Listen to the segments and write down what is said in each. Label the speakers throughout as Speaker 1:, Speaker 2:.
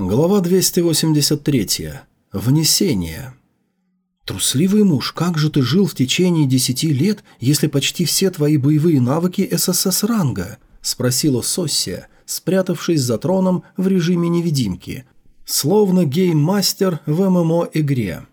Speaker 1: Глава 283. Внесение. «Трусливый муж, как же ты жил в течение десяти лет, если почти все твои боевые навыки ССС-ранга?» – спросила Соссия, спрятавшись за троном в режиме невидимки, словно гейммастер в ММО-игре.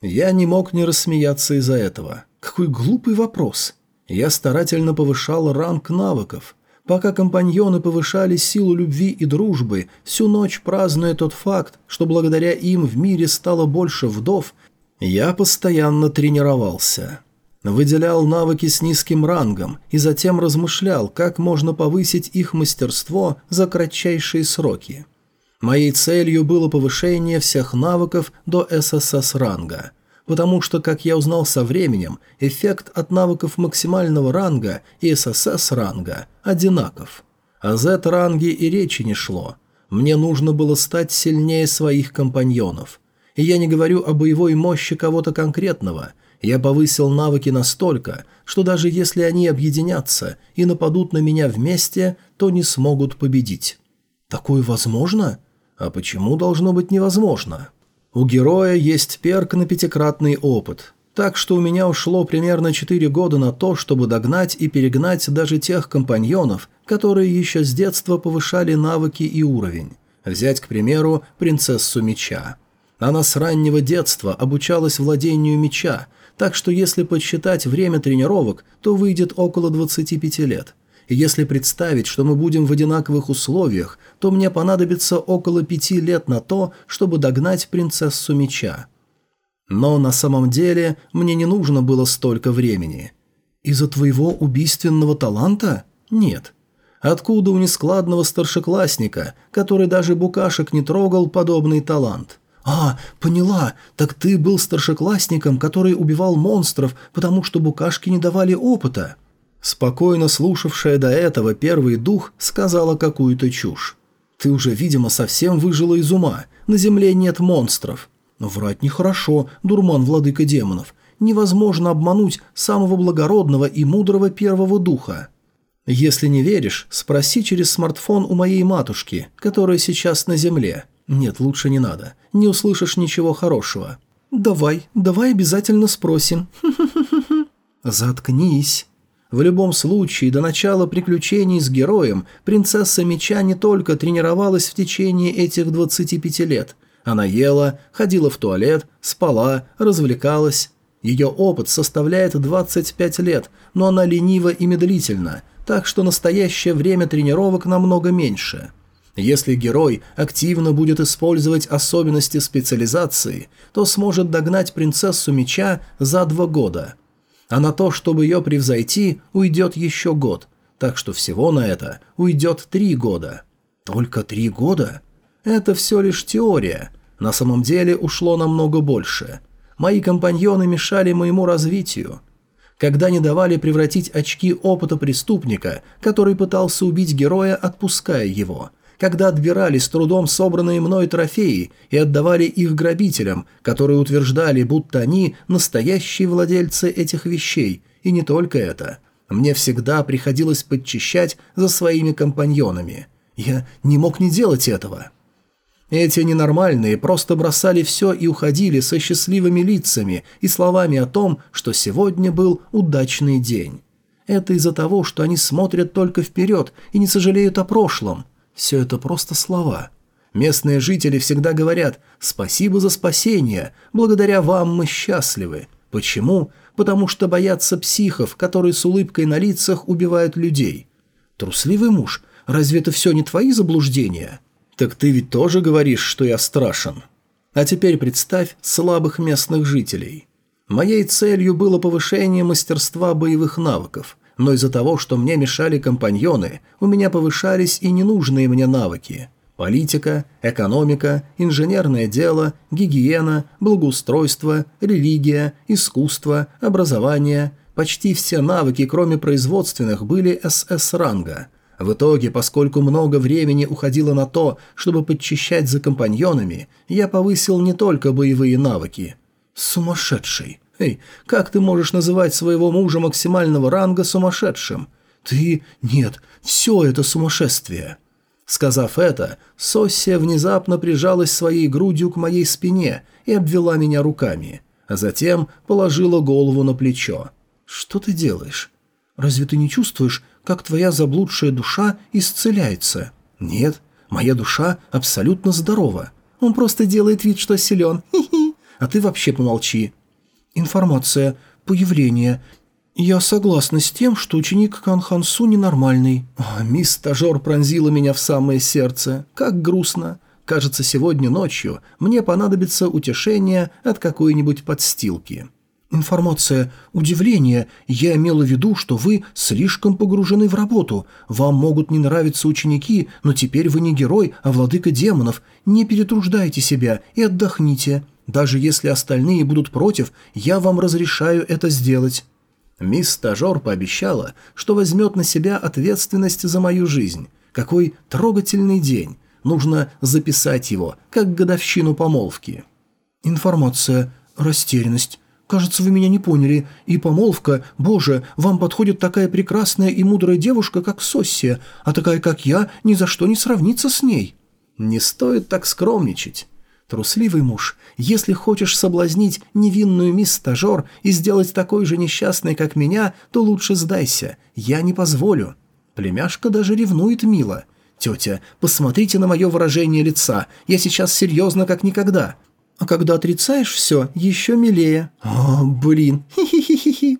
Speaker 1: Я не мог не рассмеяться из-за этого. Какой глупый вопрос. Я старательно повышал ранг навыков – Пока компаньоны повышали силу любви и дружбы, всю ночь празднуя тот факт, что благодаря им в мире стало больше вдов, я постоянно тренировался. Выделял навыки с низким рангом и затем размышлял, как можно повысить их мастерство за кратчайшие сроки. Моей целью было повышение всех навыков до ССС-ранга – потому что, как я узнал со временем, эффект от навыков максимального ранга и ССС-ранга одинаков. О Z-ранге и речи не шло. Мне нужно было стать сильнее своих компаньонов. И я не говорю о боевой мощи кого-то конкретного. Я повысил навыки настолько, что даже если они объединятся и нападут на меня вместе, то не смогут победить. Такое возможно? А почему должно быть невозможно?» У героя есть перк на пятикратный опыт, так что у меня ушло примерно 4 года на то, чтобы догнать и перегнать даже тех компаньонов, которые еще с детства повышали навыки и уровень. Взять, к примеру, принцессу меча. Она с раннего детства обучалась владению меча, так что если подсчитать время тренировок, то выйдет около 25 лет – если представить, что мы будем в одинаковых условиях, то мне понадобится около пяти лет на то, чтобы догнать принцессу меча. Но на самом деле мне не нужно было столько времени. Из-за твоего убийственного таланта? Нет. Откуда у нескладного старшеклассника, который даже букашек не трогал, подобный талант? «А, поняла, так ты был старшеклассником, который убивал монстров, потому что букашки не давали опыта». Спокойно слушавшая до этого первый дух сказала какую-то чушь. «Ты уже, видимо, совсем выжила из ума. На земле нет монстров». «Врать нехорошо, дурман владыка демонов. Невозможно обмануть самого благородного и мудрого первого духа». «Если не веришь, спроси через смартфон у моей матушки, которая сейчас на земле. Нет, лучше не надо. Не услышишь ничего хорошего». «Давай, давай обязательно спросим». «Заткнись». В любом случае, до начала приключений с героем принцесса меча не только тренировалась в течение этих 25 лет. Она ела, ходила в туалет, спала, развлекалась. Ее опыт составляет 25 лет, но она ленива и медлительна, так что настоящее время тренировок намного меньше. Если герой активно будет использовать особенности специализации, то сможет догнать принцессу меча за два года – а на то, чтобы ее превзойти, уйдет еще год, так что всего на это уйдет три года. Только три года? Это все лишь теория. На самом деле ушло намного больше. Мои компаньоны мешали моему развитию. Когда не давали превратить очки опыта преступника, который пытался убить героя, отпуская его – когда отбирали с трудом собранные мной трофеи и отдавали их грабителям, которые утверждали, будто они настоящие владельцы этих вещей, и не только это. Мне всегда приходилось подчищать за своими компаньонами. Я не мог не делать этого. Эти ненормальные просто бросали все и уходили со счастливыми лицами и словами о том, что сегодня был удачный день. Это из-за того, что они смотрят только вперед и не сожалеют о прошлом. Все это просто слова. Местные жители всегда говорят «спасибо за спасение, благодаря вам мы счастливы». Почему? Потому что боятся психов, которые с улыбкой на лицах убивают людей. Трусливый муж, разве это все не твои заблуждения? Так ты ведь тоже говоришь, что я страшен. А теперь представь слабых местных жителей. Моей целью было повышение мастерства боевых навыков но из-за того, что мне мешали компаньоны, у меня повышались и ненужные мне навыки. Политика, экономика, инженерное дело, гигиена, благоустройство, религия, искусство, образование. Почти все навыки, кроме производственных, были СС-ранга. В итоге, поскольку много времени уходило на то, чтобы подчищать за компаньонами, я повысил не только боевые навыки. Сумасшедший. «Эй, как ты можешь называть своего мужа максимального ранга сумасшедшим? Ты... Нет, все это сумасшествие». Сказав это, Соссия внезапно прижалась своей грудью к моей спине и обвела меня руками, а затем положила голову на плечо. «Что ты делаешь? Разве ты не чувствуешь, как твоя заблудшая душа исцеляется?» «Нет, моя душа абсолютно здорова. Он просто делает вид, что силен. Хи-хи. А ты вообще помолчи». «Информация. Появление. Я согласна с тем, что ученик Канхансу ненормальный. О, мисс стажер пронзила меня в самое сердце. Как грустно. Кажется, сегодня ночью мне понадобится утешение от какой-нибудь подстилки». «Информация. Удивление. Я имела в виду, что вы слишком погружены в работу. Вам могут не нравиться ученики, но теперь вы не герой, а владыка демонов. Не перетруждайте себя и отдохните. Даже если остальные будут против, я вам разрешаю это сделать». Мисс Стажер пообещала, что возьмет на себя ответственность за мою жизнь. Какой трогательный день. Нужно записать его, как годовщину помолвки. Информация. Растерянность. «Кажется, вы меня не поняли. И помолвка, боже, вам подходит такая прекрасная и мудрая девушка, как Соссия, а такая, как я, ни за что не сравнится с ней». «Не стоит так скромничать». Трусливый муж, если хочешь соблазнить невинную мисс-стажер и сделать такой же несчастной, как меня, то лучше сдайся. Я не позволю. Племяшка даже ревнует мило. Тетя, посмотрите на мое выражение лица. Я сейчас серьезно, как никогда. А когда отрицаешь все, еще милее. О, блин, хи-хи-хи-хи.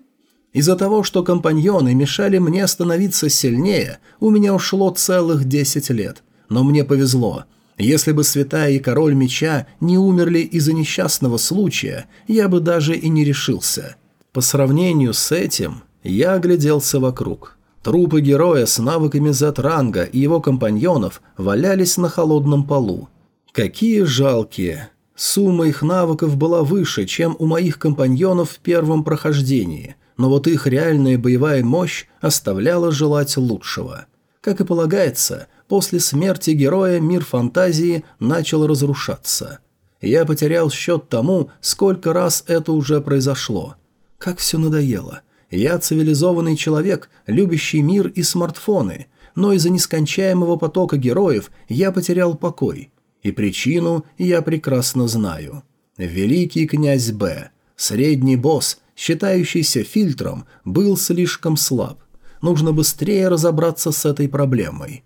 Speaker 1: Из-за того, что компаньоны мешали мне становиться сильнее, у меня ушло целых десять лет. Но мне повезло. Если бы Святая и Король Меча не умерли из-за несчастного случая, я бы даже и не решился. По сравнению с этим, я огляделся вокруг. Трупы героя с навыками Z-ранга и его компаньонов валялись на холодном полу. Какие жалкие. Сумма их навыков была выше, чем у моих компаньонов в первом прохождении, но вот их реальная боевая мощь оставляла желать лучшего. Как и полагается, после смерти героя мир фантазии начал разрушаться. Я потерял счет тому, сколько раз это уже произошло. Как все надоело. Я цивилизованный человек, любящий мир и смартфоны, но из-за нескончаемого потока героев я потерял покой – и причину я прекрасно знаю. Великий князь Б, средний босс, считающийся фильтром, был слишком слаб. Нужно быстрее разобраться с этой проблемой.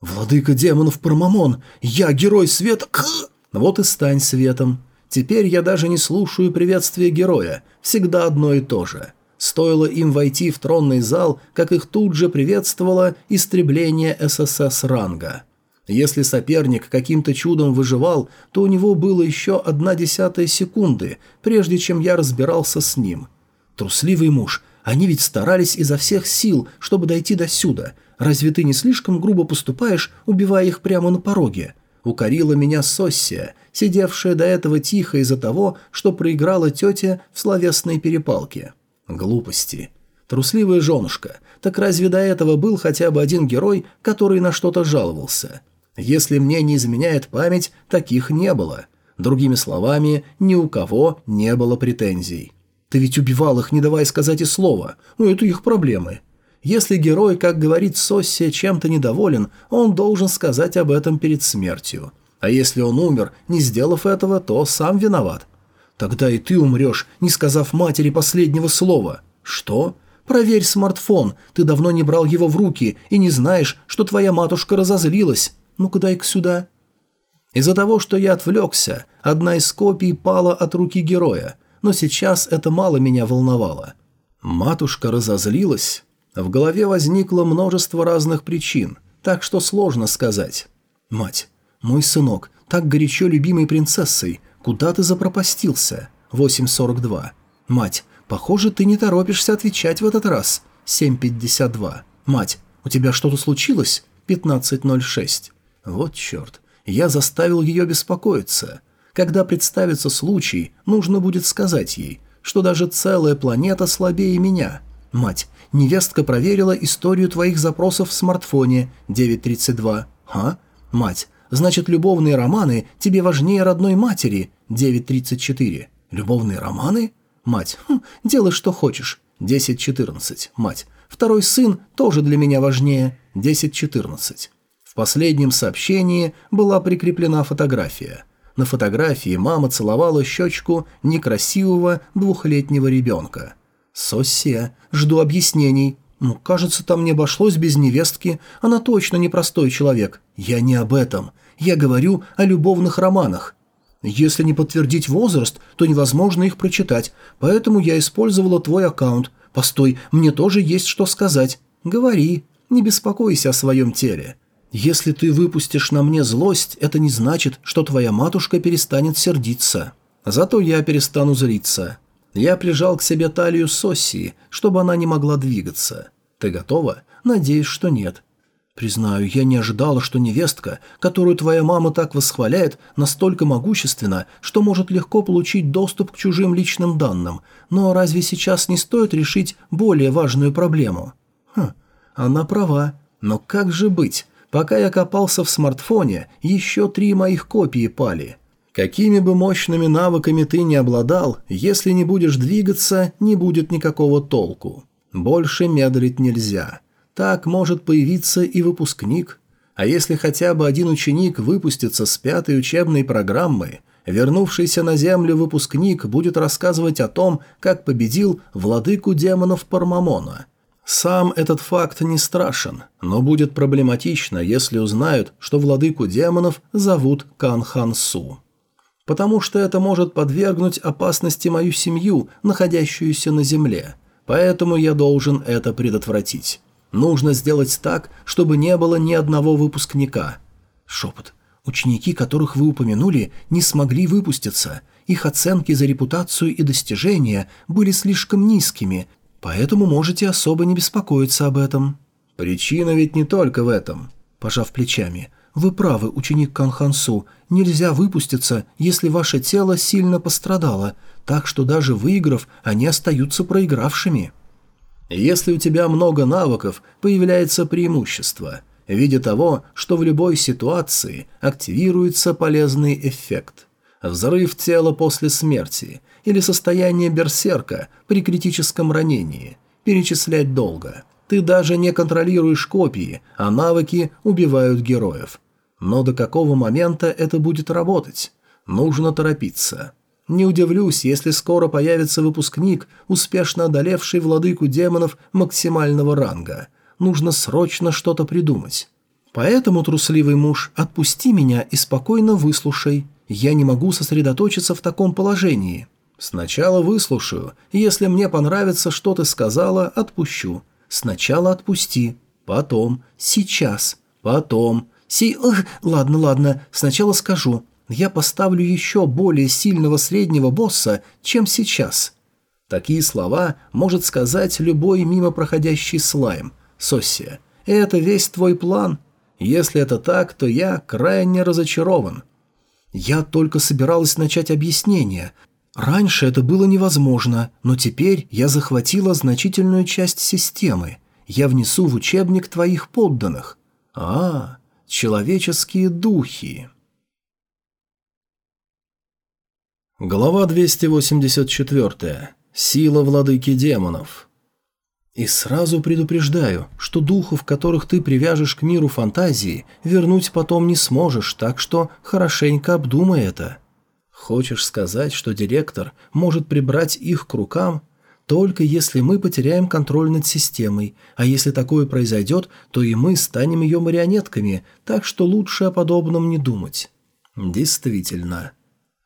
Speaker 1: «Владыка демонов Пармамон, я герой света...» Вот и стань светом. Теперь я даже не слушаю приветствия героя, всегда одно и то же. Стоило им войти в тронный зал, как их тут же приветствовало истребление ССС ранга. Если соперник каким-то чудом выживал, то у него было еще одна десятая секунды, прежде чем я разбирался с ним. Трусливый муж, они ведь старались изо всех сил, чтобы дойти до сюда. Разве ты не слишком грубо поступаешь, убивая их прямо на пороге? Укорила меня Соссия, сидевшая до этого тихо из-за того, что проиграла тетя в словесной перепалке. Глупости. Трусливая женушка. Так разве до этого был хотя бы один герой, который на что-то жаловался? Если мне не изменяет память, таких не было. Другими словами, ни у кого не было претензий. Ты ведь убивал их, не давая сказать и слова. Ну, это их проблемы. Если герой, как говорит Сосси, чем-то недоволен, он должен сказать об этом перед смертью. А если он умер, не сделав этого, то сам виноват. Тогда и ты умрешь, не сказав матери последнего слова. Что? Проверь смартфон, ты давно не брал его в руки и не знаешь, что твоя матушка разозлилась. Ну-ка дай-ка сюда». Из-за того, что я отвлекся, одна из копий пала от руки героя, но сейчас это мало меня волновало. Матушка разозлилась. В голове возникло множество разных причин, так что сложно сказать. «Мать, мой сынок, так горячо любимой принцессой, куда ты запропастился?» 8.42. «Мать, похоже, ты не торопишься отвечать в этот раз». 7.52. «Мать, у тебя что-то случилось?» 15.06. Вот черт, я заставил ее беспокоиться. Когда представится случай, нужно будет сказать ей, что даже целая планета слабее меня. Мать, невестка проверила историю твоих запросов в смартфоне 932. А? Мать, значит, любовные романы тебе важнее родной матери 934. Любовные романы? Мать, хм, делай что хочешь. 1014. Мать, второй сын тоже для меня важнее 1014 последнем сообщении была прикреплена фотография. На фотографии мама целовала щечку некрасивого двухлетнего ребенка. «Сосе, жду объяснений», «Ну, кажется, там не обошлось без невестки. Она точно непростой человек. Я не об этом. Я говорю о любовных романах. Если не подтвердить возраст, то невозможно их прочитать, поэтому я использовала твой аккаунт. Постой, мне тоже есть что сказать. Говори, не беспокойся о своем теле. Если ты выпустишь на мне злость, это не значит, что твоя матушка перестанет сердиться. Зато я перестану злиться. Я прижал к себе талию Соссии, чтобы она не могла двигаться. Ты готова? Надеюсь, что нет. Признаю, я не ожидала, что невестка, которую твоя мама так восхваляет, настолько могущественна, что может легко получить доступ к чужим личным данным. Но разве сейчас не стоит решить более важную проблему? Хм, она права. Но как же быть? Пока я копался в смартфоне, еще три моих копии пали. Какими бы мощными навыками ты не обладал, если не будешь двигаться, не будет никакого толку. Больше медлить нельзя. Так может появиться и выпускник. А если хотя бы один ученик выпустится с пятой учебной программы, вернувшийся на Землю выпускник будет рассказывать о том, как победил владыку демонов Пармамона. Сам этот факт не страшен, но будет проблематично, если узнают, что владыку демонов зовут Кан Хан Су потому что это может подвергнуть опасности мою семью, находящуюся на земле. Поэтому я должен это предотвратить. Нужно сделать так, чтобы не было ни одного выпускника. Шепот. Ученики, которых вы упомянули, не смогли выпуститься. Их оценки за репутацию и достижения были слишком низкими, поэтому можете особо не беспокоиться об этом. Причина ведь не только в этом. Пожав плечами, «Вы правы, ученик Канхансу, нельзя выпуститься, если ваше тело сильно пострадало, так что даже выиграв, они остаются проигравшими». Если у тебя много навыков, появляется преимущество, в виде того, что в любой ситуации активируется полезный эффект. Взрыв тела после смерти или состояние берсерка при критическом ранении. Перечислять долго. Ты даже не контролируешь копии, а навыки убивают героев. Но до какого момента это будет работать? Нужно торопиться. Не удивлюсь, если скоро появится выпускник, успешно одолевший владыку демонов максимального ранга. Нужно срочно что-то придумать. Поэтому, трусливый муж, отпусти меня и спокойно выслушай. Я не могу сосредоточиться в таком положении. Сначала выслушаю. Если мне понравится, что ты сказала, отпущу. Сначала отпусти. Потом. Сейчас. Потом. Си... Эх, ладно, ладно, сначала скажу. Я поставлю еще более сильного среднего босса, чем сейчас. Такие слова может сказать любой мимо проходящий слайм. Соссия, это весь твой план? Если это так, то я крайне разочарован. Я только собиралась начать объяснение. Раньше это было невозможно, но теперь я захватила значительную часть системы. Я внесу в учебник твоих подданных. А, Человеческие духи. Глава 284. Сила владыки демонов. И сразу предупреждаю, что духов, которых ты привяжешь к миру фантазии, вернуть потом не сможешь, так что хорошенько обдумай это. Хочешь сказать, что директор может прибрать их к рукам? Только если мы потеряем контроль над системой, а если такое произойдет, то и мы станем ее марионетками, так что лучше о подобном не думать. Действительно.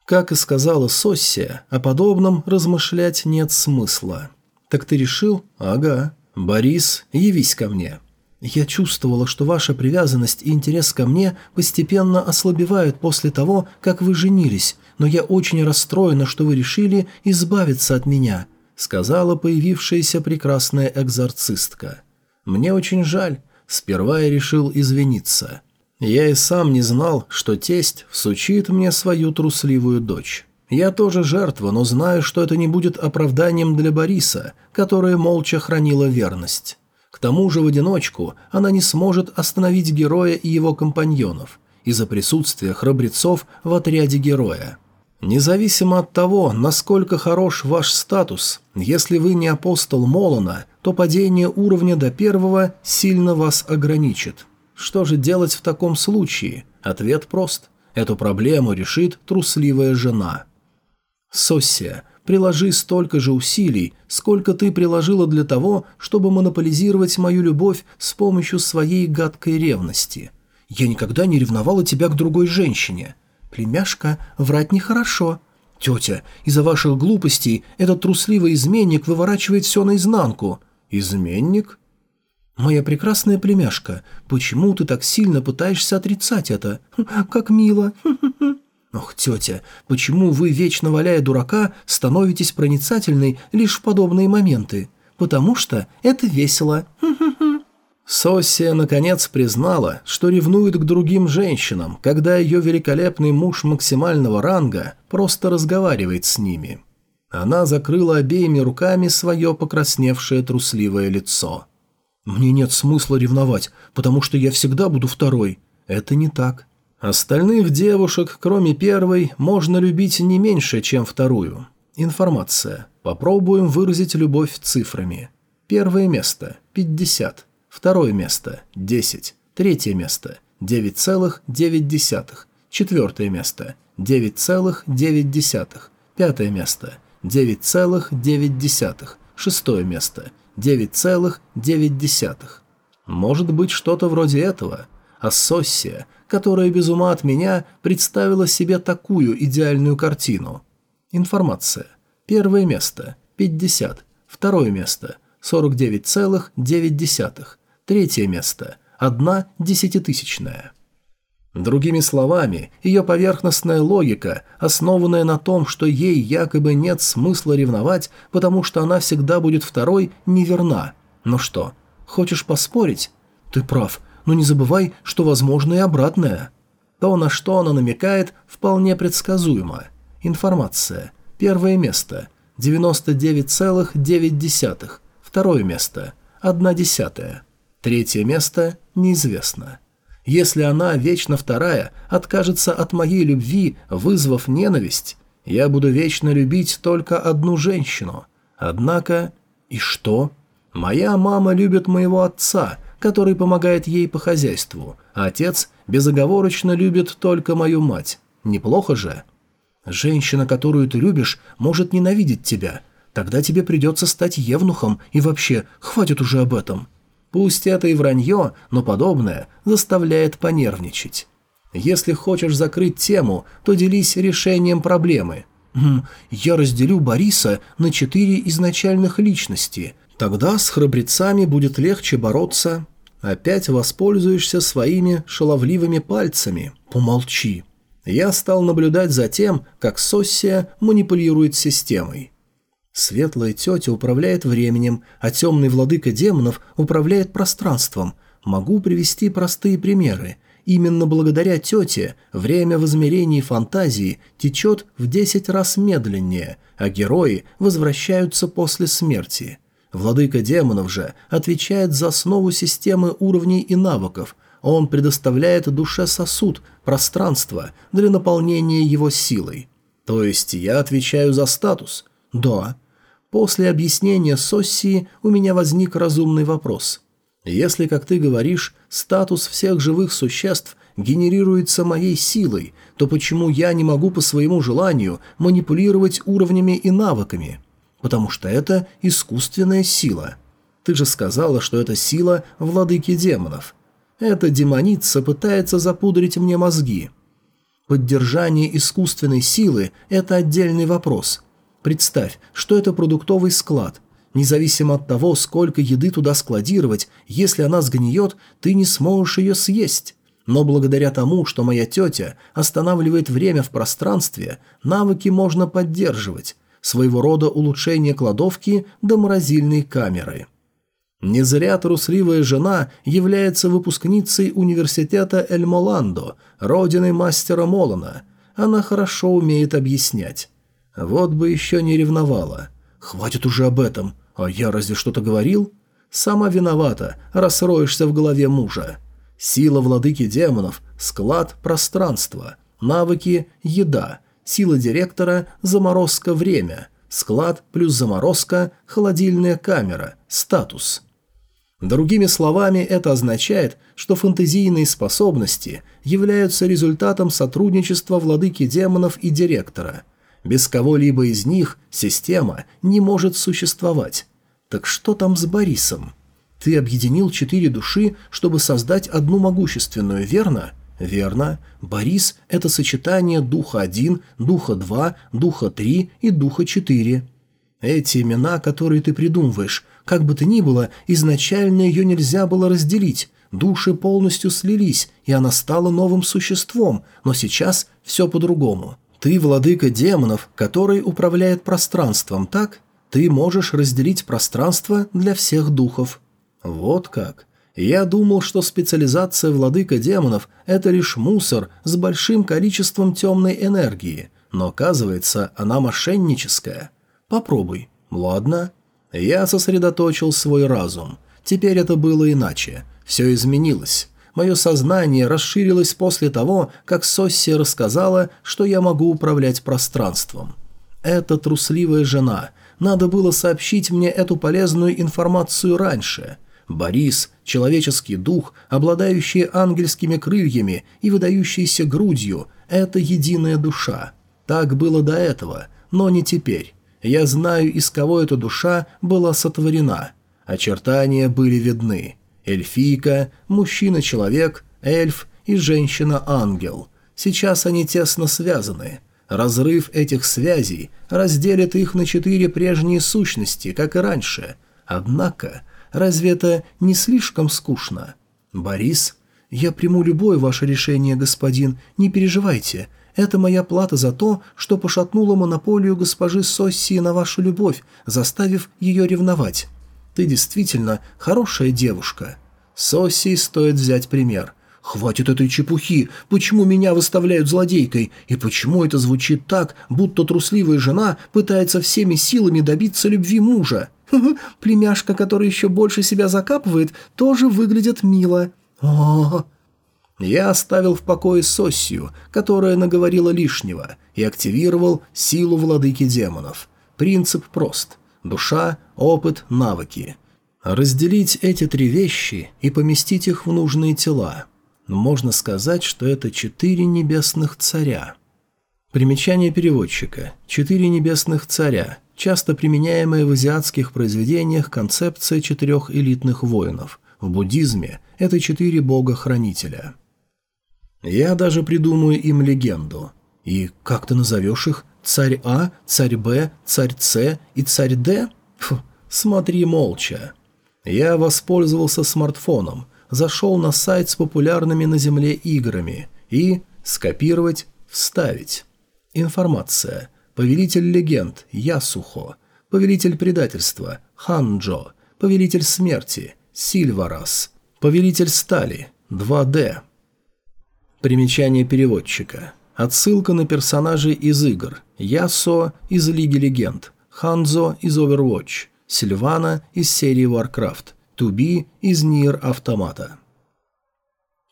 Speaker 1: Как и сказала Соссия, о подобном размышлять нет смысла. Так ты решил? Ага. Борис, явись ко мне. Я чувствовала, что ваша привязанность и интерес ко мне постепенно ослабевают после того, как вы женились, но я очень расстроена, что вы решили избавиться от меня – сказала появившаяся прекрасная экзорцистка. «Мне очень жаль. Сперва я решил извиниться. Я и сам не знал, что тесть всучит мне свою трусливую дочь. Я тоже жертва, но знаю, что это не будет оправданием для Бориса, которая молча хранила верность. К тому же в одиночку она не сможет остановить героя и его компаньонов из-за присутствия храбрецов в отряде героя. Независимо от того, насколько хорош ваш статус, если вы не апостол Молона, то падение уровня до первого сильно вас ограничит. Что же делать в таком случае? Ответ прост. Эту проблему решит трусливая жена. Соссия, приложи столько же усилий, сколько ты приложила для того, чтобы монополизировать мою любовь с помощью своей гадкой ревности. Я никогда не ревновала тебя к другой женщине. Племяшка, врать нехорошо. Тетя, из-за ваших глупостей этот трусливый изменник выворачивает все наизнанку. Изменник? «Моя прекрасная племяшка, почему ты так сильно пытаешься отрицать это? Как мило!» «Ох, тетя, почему вы, вечно валяя дурака, становитесь проницательной лишь в подобные моменты? Потому что это весело!» Сосия наконец признала, что ревнует к другим женщинам, когда ее великолепный муж максимального ранга просто разговаривает с ними. Она закрыла обеими руками свое покрасневшее трусливое лицо. «Мне нет смысла ревновать, потому что я всегда буду второй». Это не так. Остальных девушек, кроме первой, можно любить не меньше, чем вторую. Информация. Попробуем выразить любовь цифрами. Первое место – 50. Второе место – 10. Третье место – 9,9. Четвертое место – 9,9. Пятое место – 9,9. Шестое место – 9,9. Может быть, что-то вроде этого. А Соссия, которая без ума от меня, представила себе такую идеальную картину. Информация. Первое место – 50. Второе место – 49,9. Третье место – одна десятитысячная. Другими словами, ее поверхностная логика, основанная на том, что ей якобы нет смысла ревновать, потому что она всегда будет второй, неверна. Ну что, хочешь поспорить? Ты прав, но не забывай, что возможно и обратное. То, на что она намекает, вполне предсказуемо. Информация. Первое место. 99,9. Второе место. 1 десятая. Третье место неизвестно. Если она, вечно вторая, откажется от моей любви, вызвав ненависть, я буду вечно любить только одну женщину. Однако... И что? Моя мама любит моего отца, который помогает ей по хозяйству, а отец безоговорочно любит только мою мать. Неплохо же? Женщина, которую ты любишь, может ненавидеть тебя. Тогда тебе придется стать евнухом, и вообще, хватит уже об этом. Пусть это и вранье, но подобное заставляет понервничать. Если хочешь закрыть тему, то делись решением проблемы. «Я разделю Бориса на четыре изначальных личности. Тогда с храбрецами будет легче бороться. Опять воспользуешься своими шаловливыми пальцами. Помолчи». Я стал наблюдать за тем, как Соссия манипулирует системой. Светлая тетя управляет временем, а темный владыка демонов управляет пространством. Могу привести простые примеры. Именно благодаря тете время в измерении фантазии течет в 10 раз медленнее, а герои возвращаются после смерти. Владыка демонов же отвечает за основу системы уровней и навыков. Он предоставляет душе сосуд, пространство для наполнения его силой. То есть я отвечаю за статус? Да. После объяснения Соссии у меня возник разумный вопрос. Если, как ты говоришь, статус всех живых существ генерируется моей силой, то почему я не могу по своему желанию манипулировать уровнями и навыками? Потому что это искусственная сила. Ты же сказала, что это сила владыки демонов. Эта демоница пытается запудрить мне мозги. Поддержание искусственной силы – это отдельный вопрос – Представь, что это продуктовый склад. Независимо от того, сколько еды туда складировать, если она сгниет, ты не сможешь ее съесть. Но благодаря тому, что моя тетя останавливает время в пространстве, навыки можно поддерживать. Своего рода улучшение кладовки до морозильной камеры. Не зря трусливая жена является выпускницей университета Эльмоландо, родины мастера Молона. Она хорошо умеет объяснять. Вот бы еще не ревновала. Хватит уже об этом. А я разве что-то говорил? Сама виновата, расроешься в голове мужа. Сила владыки демонов – склад пространства. Навыки – еда. Сила директора – заморозка время. Склад плюс заморозка – холодильная камера. Статус. Другими словами, это означает, что фантазийные способности являются результатом сотрудничества владыки демонов и директора. Без кого-либо из них система не может существовать. Так что там с Борисом? Ты объединил четыре души, чтобы создать одну могущественную, верно? Верно. Борис – это сочетание духа 1, духа 2, духа 3 и духа 4. Эти имена, которые ты придумываешь, как бы то ни было, изначально ее нельзя было разделить. Души полностью слились, и она стала новым существом, но сейчас все по-другому. Ты владыка демонов, который управляет пространством, так? Ты можешь разделить пространство для всех духов. Вот как. Я думал, что специализация владыка демонов – это лишь мусор с большим количеством темной энергии, но оказывается, она мошенническая. Попробуй. Ладно. Я сосредоточил свой разум. Теперь это было иначе. Все изменилось. Мое сознание расширилось после того, как Сосси рассказала, что я могу управлять пространством. Это трусливая жена. Надо было сообщить мне эту полезную информацию раньше. Борис, человеческий дух, обладающий ангельскими крыльями и выдающийся грудью – это единая душа. Так было до этого, но не теперь. Я знаю, из кого эта душа была сотворена. Очертания были видны. Эльфийка, мужчина-человек, эльф и женщина-ангел. Сейчас они тесно связаны. Разрыв этих связей разделит их на четыре прежние сущности, как и раньше. Однако, разве это не слишком скучно? Борис, я приму любое ваше решение, господин, не переживайте. Это моя плата за то, что пошатнула монополию госпожи Соссии на вашу любовь, заставив ее ревновать. Ты действительно хорошая девушка. Соссии стоит взять пример. Хватит этой чепухи. Почему меня выставляют злодейкой? И почему это звучит так, будто трусливая жена пытается всеми силами добиться любви мужа? Племяшка, которая еще больше себя закапывает, тоже выглядит мило. О, я оставил в покое Соссию, которая наговорила лишнего, и активировал силу владыки демонов. Принцип прост. Душа, опыт, навыки. Разделить эти три вещи и поместить их в нужные тела. Можно сказать, что это четыре небесных царя. Примечание переводчика. Четыре небесных царя. Часто применяемая в азиатских произведениях концепция четырех элитных воинов. В буддизме это четыре бога-хранителя. Я даже придумаю им легенду. И как ты назовешь их? Царь А, царь Б, царь С и царь Д? Фу, смотри молча. Я воспользовался смартфоном, зашел на сайт с популярными на Земле играми и скопировать, вставить. Информация. Повелитель легенд Ясухо. Повелитель предательства Ханджо. Повелитель смерти Сильварас. Повелитель стали 2D. Примечание переводчика. Отсылка на персонажей из игр. Ясо из Лиги Легенд. Ханзо из Overwatch. Сильвана из серии Warcraft. Туби из Нир Автомата.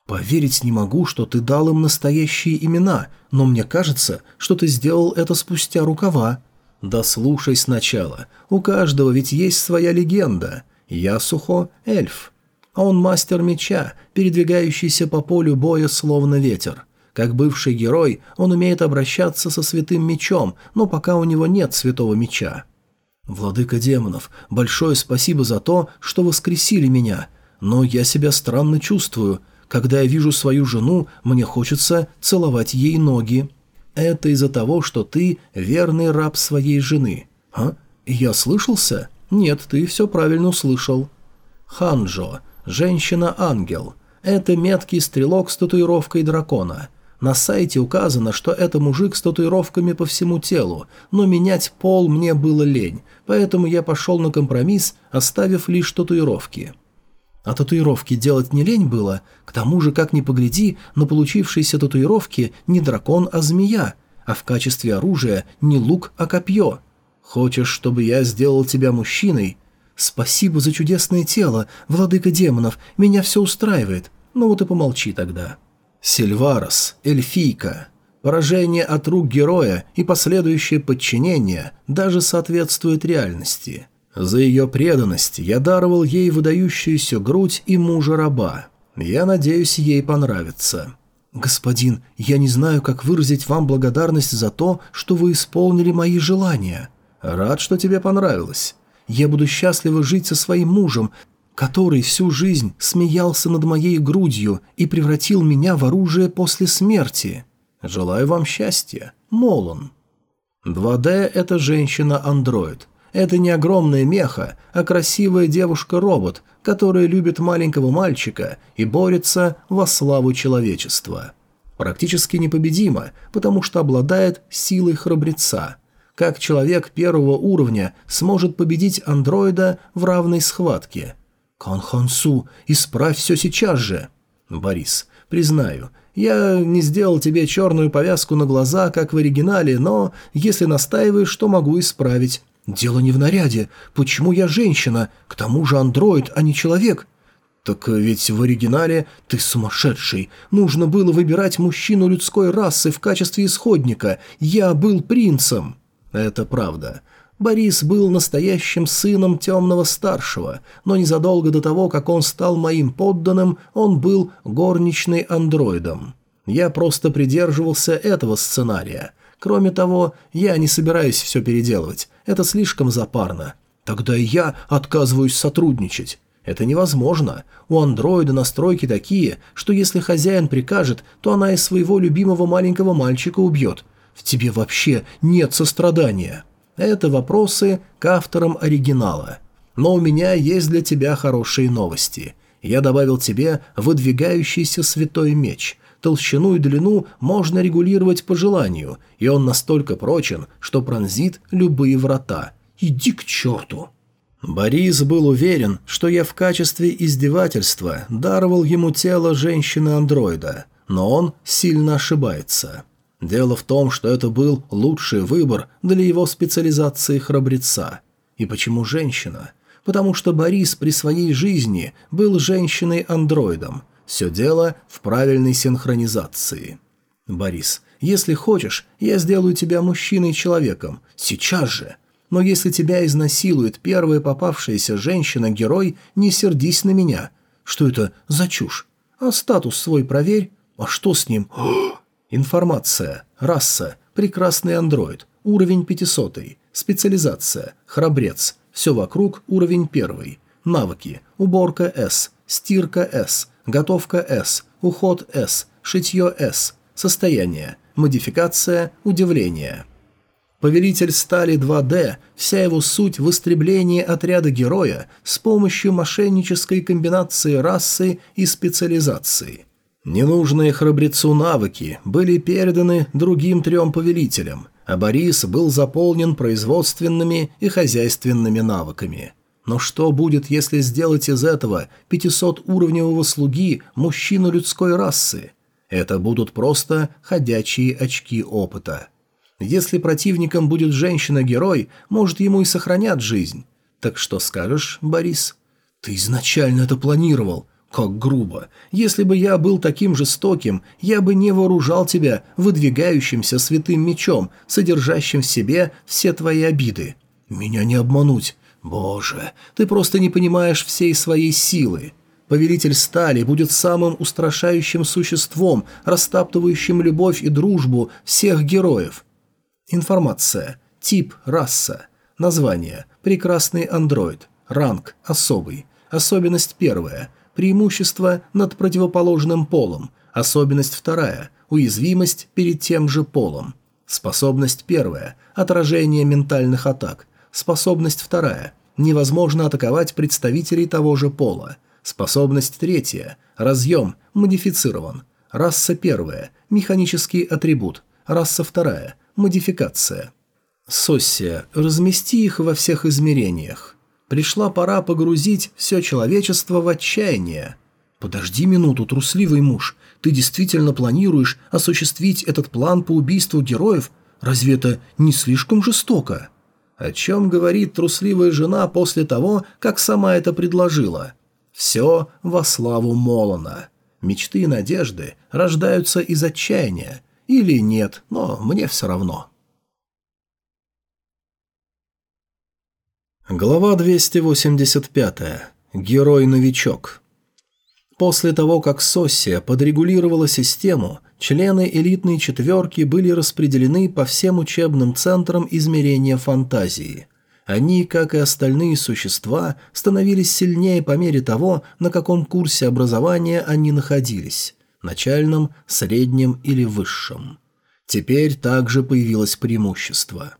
Speaker 1: «Поверить не могу, что ты дал им настоящие имена, но мне кажется, что ты сделал это спустя рукава». «Да слушай сначала. У каждого ведь есть своя легенда. Ясухо – эльф. А он мастер меча, передвигающийся по полю боя словно ветер. Как бывший герой, он умеет обращаться со святым мечом, но пока у него нет святого меча. «Владыка демонов, большое спасибо за то, что воскресили меня, но я себя странно чувствую. Когда я вижу свою жену, мне хочется целовать ей ноги. Это из-за того, что ты верный раб своей жены. А? Я слышался? Нет, ты все правильно услышал. Ханжо, Женщина-ангел. Это меткий стрелок с татуировкой дракона. На сайте указано, что это мужик с татуировками по всему телу, но менять пол мне было лень, поэтому я пошел на компромисс, оставив лишь татуировки. А татуировки делать не лень было, к тому же, как ни погляди, на получившиеся татуировки не дракон, а змея, а в качестве оружия не лук, а копье. Хочешь, чтобы я сделал тебя мужчиной? «Спасибо за чудесное тело, владыка демонов, меня все устраивает. Ну вот и помолчи тогда». Сильварос, эльфийка. Поражение от рук героя и последующее подчинение даже соответствует реальности. За ее преданность я даровал ей выдающуюся грудь и мужа-раба. Я надеюсь, ей понравится. «Господин, я не знаю, как выразить вам благодарность за то, что вы исполнили мои желания. Рад, что тебе понравилось. Я буду счастлива жить со своим мужем, который всю жизнь смеялся над моей грудью и превратил меня в оружие после смерти. Желаю вам счастья. Молон». 2D – это женщина-андроид. Это не огромная меха, а красивая девушка-робот, которая любит маленького мальчика и борется во славу человечества. Практически непобедима, потому что обладает силой храбреца. Как человек первого уровня сможет победить андроида в равной схватке? Конхансу, исправь все сейчас же. Борис, признаю, я не сделал тебе черную повязку на глаза, как в оригинале, но если настаиваешь, то могу исправить. «Дело не в наряде. Почему я женщина? К тому же андроид, а не человек». «Так ведь в оригинале ты сумасшедший. Нужно было выбирать мужчину людской расы в качестве исходника. Я был принцем». «Это правда». Борис был настоящим сыном темного старшего, но незадолго до того, как он стал моим подданным, он был горничный андроидом. Я просто придерживался этого сценария. Кроме того, я не собираюсь все переделывать. Это слишком запарно. Тогда я отказываюсь сотрудничать. Это невозможно. У андроида настройки такие, что если хозяин прикажет, то она и своего любимого маленького мальчика убьет. В тебе вообще нет сострадания. Это вопросы к авторам оригинала. Но у меня есть для тебя хорошие новости. Я добавил тебе выдвигающийся святой меч. Толщину и длину можно регулировать по желанию, и он настолько прочен, что пронзит любые врата. Иди к черту!» Борис был уверен, что я в качестве издевательства даровал ему тело женщины-андроида, но он сильно ошибается. Дело в том, что это был лучший выбор для его специализации храбреца. И почему женщина? Потому что Борис при своей жизни был женщиной-андроидом, все дело в правильной синхронизации. Борис, если хочешь, я сделаю тебя мужчиной-человеком. Сейчас же. Но если тебя изнасилует первая попавшаяся женщина-герой, не сердись на меня. Что это за чушь? А статус свой проверь. А что с ним? Информация. Раса. Прекрасный андроид. Уровень 500. Специализация. Храбрец. Все вокруг уровень 1. Навыки. Уборка С. Стирка С. Готовка С. Уход С. Шитье С. Состояние. Модификация. Удивление. Повелитель стали 2D, вся его суть в истреблении отряда героя с помощью мошеннической комбинации расы и специализации. Ненужные храбрецу навыки были переданы другим трем повелителям, а Борис был заполнен производственными и хозяйственными навыками – но что будет, если сделать из этого 500-уровневого слуги мужчину людской расы? Это будут просто ходячие очки опыта. Если противником будет женщина-герой, может, ему и сохранят жизнь. Так что скажешь, Борис? Ты изначально это планировал. Как грубо. Если бы я был таким жестоким, я бы не вооружал тебя выдвигающимся святым мечом, содержащим в себе все твои обиды. Меня не обмануть. «Боже, ты просто не понимаешь всей своей силы. Повелитель стали будет самым устрашающим существом, растаптывающим любовь и дружбу всех героев». Информация. Тип – раса. Название – прекрасный андроид. Ранг – особый. Особенность первая – преимущество над противоположным полом. Особенность вторая – уязвимость перед тем же полом. Способность первая – отражение ментальных атак. Способность вторая. Невозможно атаковать представителей того же пола. Способность третья. Разъем. Модифицирован. Раса первая. Механический атрибут. Раса вторая. Модификация. Соссия, размести их во всех измерениях. Пришла пора погрузить все человечество в отчаяние. Подожди минуту, трусливый муж. Ты действительно планируешь осуществить этот план по убийству героев? Разве это не слишком жестоко?» О чем говорит трусливая жена после того, как сама это предложила? Все во славу Молона. Мечты и надежды рождаются из отчаяния. Или нет, но мне все равно. Глава 285. Герой-новичок. После того, как Соссия подрегулировала систему, члены элитной четверки были распределены по всем учебным центрам измерения фантазии. Они, как и остальные существа, становились сильнее по мере того, на каком курсе образования они находились – начальном, среднем или высшем. Теперь также появилось преимущество –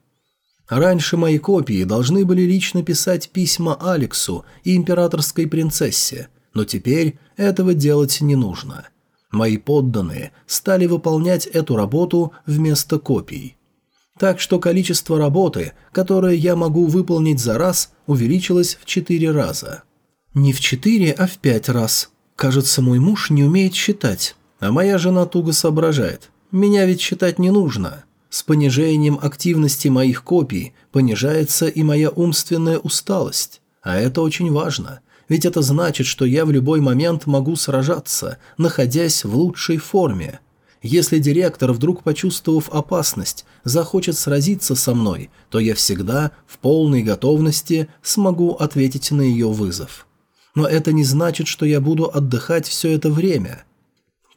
Speaker 1: Раньше мои копии должны были лично писать письма Алексу и императорской принцессе, но теперь этого делать не нужно. Мои подданные стали выполнять эту работу вместо копий. Так что количество работы, которое я могу выполнить за раз, увеличилось в четыре раза. Не в четыре, а в пять раз. Кажется, мой муж не умеет считать, а моя жена туго соображает. Меня ведь считать не нужно. С понижением активности моих копий понижается и моя умственная усталость. А это очень важно, ведь это значит, что я в любой момент могу сражаться, находясь в лучшей форме. Если директор, вдруг почувствовав опасность, захочет сразиться со мной, то я всегда в полной готовности смогу ответить на ее вызов. Но это не значит, что я буду отдыхать все это время –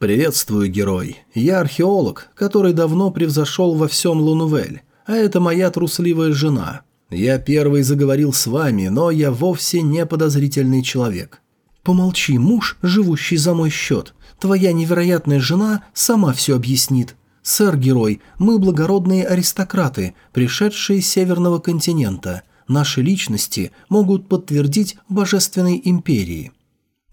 Speaker 1: «Приветствую, герой. Я археолог, который давно превзошел во всем Лунувель, а это моя трусливая жена. Я первый заговорил с вами, но я вовсе не подозрительный человек». «Помолчи, муж, живущий за мой счет. Твоя невероятная жена сама все объяснит. Сэр-герой, мы благородные аристократы, пришедшие с Северного континента. Наши личности могут подтвердить Божественной империи».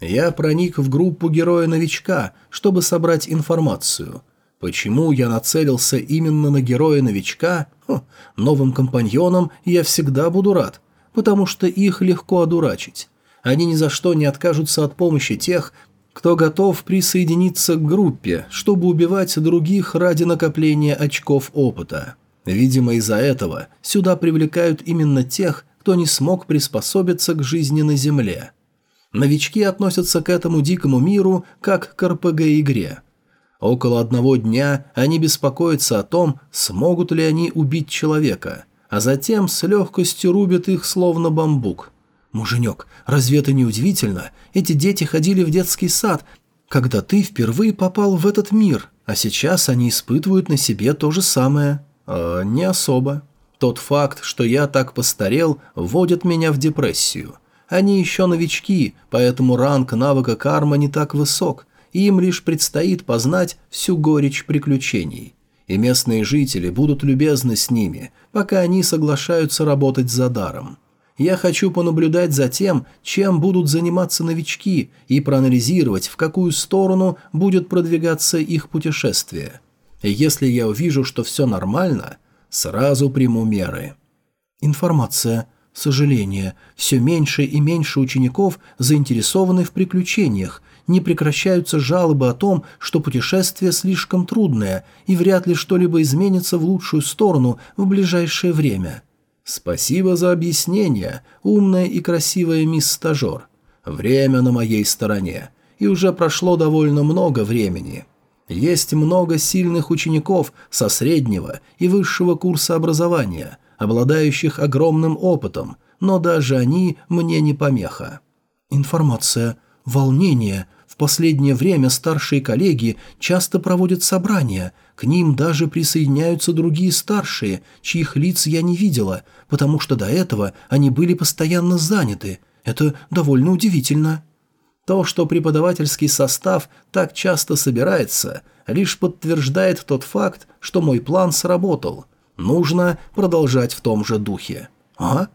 Speaker 1: Я проник в группу героя-новичка, чтобы собрать информацию. Почему я нацелился именно на героя-новичка? Хм, новым компаньонам я всегда буду рад, потому что их легко одурачить. Они ни за что не откажутся от помощи тех, кто готов присоединиться к группе, чтобы убивать других ради накопления очков опыта. Видимо, из-за этого сюда привлекают именно тех, кто не смог приспособиться к жизни на Земле. Новички относятся к этому дикому миру как к РПГ-игре. Около одного дня они беспокоятся о том, смогут ли они убить человека, а затем с легкостью рубят их словно бамбук. «Муженек, разве это не удивительно? Эти дети ходили в детский сад, когда ты впервые попал в этот мир, а сейчас они испытывают на себе то же самое». «Э, «Не особо. Тот факт, что я так постарел, вводит меня в депрессию». Они еще новички, поэтому ранг навыка карма не так высок, и им лишь предстоит познать всю горечь приключений. И местные жители будут любезны с ними, пока они соглашаются работать за даром. Я хочу понаблюдать за тем, чем будут заниматься новички, и проанализировать, в какую сторону будет продвигаться их путешествие. И если я увижу, что все нормально, сразу приму меры. Информация – Сожаление, все меньше и меньше учеников заинтересованы в приключениях, не прекращаются жалобы о том, что путешествие слишком трудное и вряд ли что-либо изменится в лучшую сторону в ближайшее время. Спасибо за объяснение, умная и красивая мисс-стажер. Время на моей стороне, и уже прошло довольно много времени. Есть много сильных учеников со среднего и высшего курса образования – обладающих огромным опытом, но даже они мне не помеха. Информация. Волнение. В последнее время старшие коллеги часто проводят собрания, к ним даже присоединяются другие старшие, чьих лиц я не видела, потому что до этого они были постоянно заняты. Это довольно удивительно. То, что преподавательский состав так часто собирается, лишь подтверждает тот факт, что мой план сработал – Нужно продолжать в том же духе. А?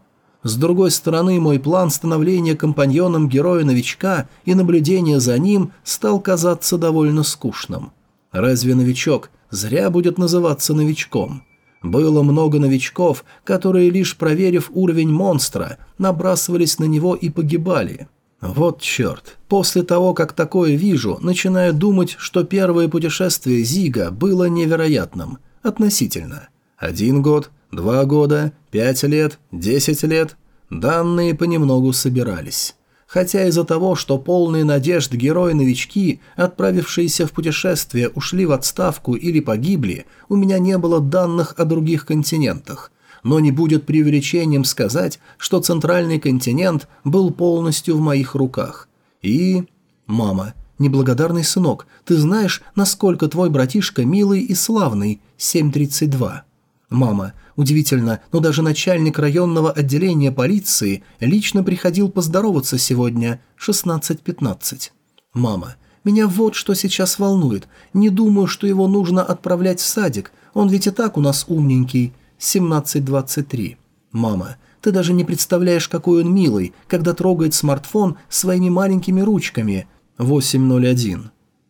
Speaker 1: С другой стороны, мой план становления компаньоном героя-новичка и наблюдения за ним стал казаться довольно скучным. Разве новичок зря будет называться новичком? Было много новичков, которые, лишь проверив уровень монстра, набрасывались на него и погибали. Вот черт. После того, как такое вижу, начинаю думать, что первое путешествие Зига было невероятным. Относительно. Один год, два года, пять лет, десять лет. Данные понемногу собирались. Хотя из-за того, что полные надежд герои-новички, отправившиеся в путешествие, ушли в отставку или погибли, у меня не было данных о других континентах. но не будет преувеличением сказать, что центральный континент был полностью в моих руках. И... Мама, неблагодарный сынок, ты знаешь, насколько твой братишка милый и славный, 732. Мама, удивительно, но даже начальник районного отделения полиции лично приходил поздороваться сегодня, 16.15. Мама, меня вот что сейчас волнует. Не думаю, что его нужно отправлять в садик. Он ведь и так у нас умненький. 17.23. Мама, ты даже не представляешь, какой он милый, когда трогает смартфон своими маленькими ручками. 8.01.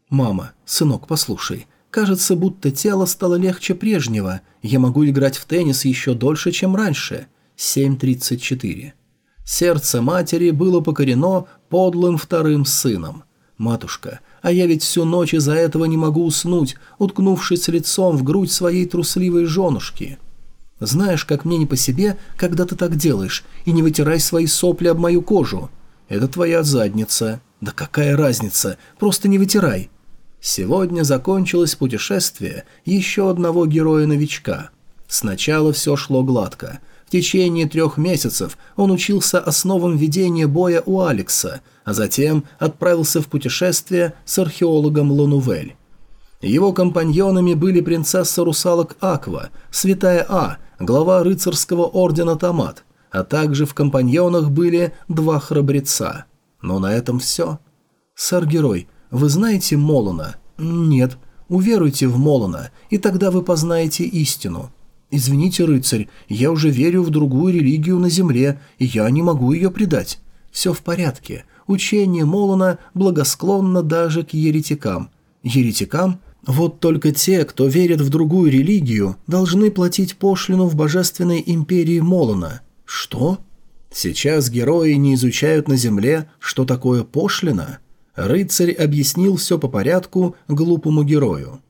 Speaker 1: Мама, сынок, послушай. Кажется, будто тело стало легче прежнего. Я могу играть в теннис еще дольше, чем раньше. 7.34. Сердце матери было покорено подлым вторым сыном. «Матушка, а я ведь всю ночь из-за этого не могу уснуть, уткнувшись лицом в грудь своей трусливой женушки. Знаешь, как мне не по себе, когда ты так делаешь, и не вытирай свои сопли об мою кожу. Это твоя задница. Да какая разница, просто не вытирай». Сегодня закончилось путешествие еще одного героя-новичка. Сначала все шло гладко. В течение трех месяцев он учился основам ведения боя у Алекса – а затем отправился в путешествие с археологом Лунувель. Его компаньонами были принцесса русалок Аква, святая А, глава рыцарского ордена Томат, а также в компаньонах были два храбреца. Но на этом все. Сэр-герой, вы знаете Молона? Нет. Уверуйте в Молона, и тогда вы познаете истину. Извините, рыцарь, я уже верю в другую религию на земле, и я не могу ее предать. Все в порядке учение Молона благосклонно даже к еретикам. Еретикам? Вот только те, кто верит в другую религию, должны платить пошлину в божественной империи Молона. Что? Сейчас герои не изучают на земле, что такое пошлина? Рыцарь объяснил все по порядку глупому герою.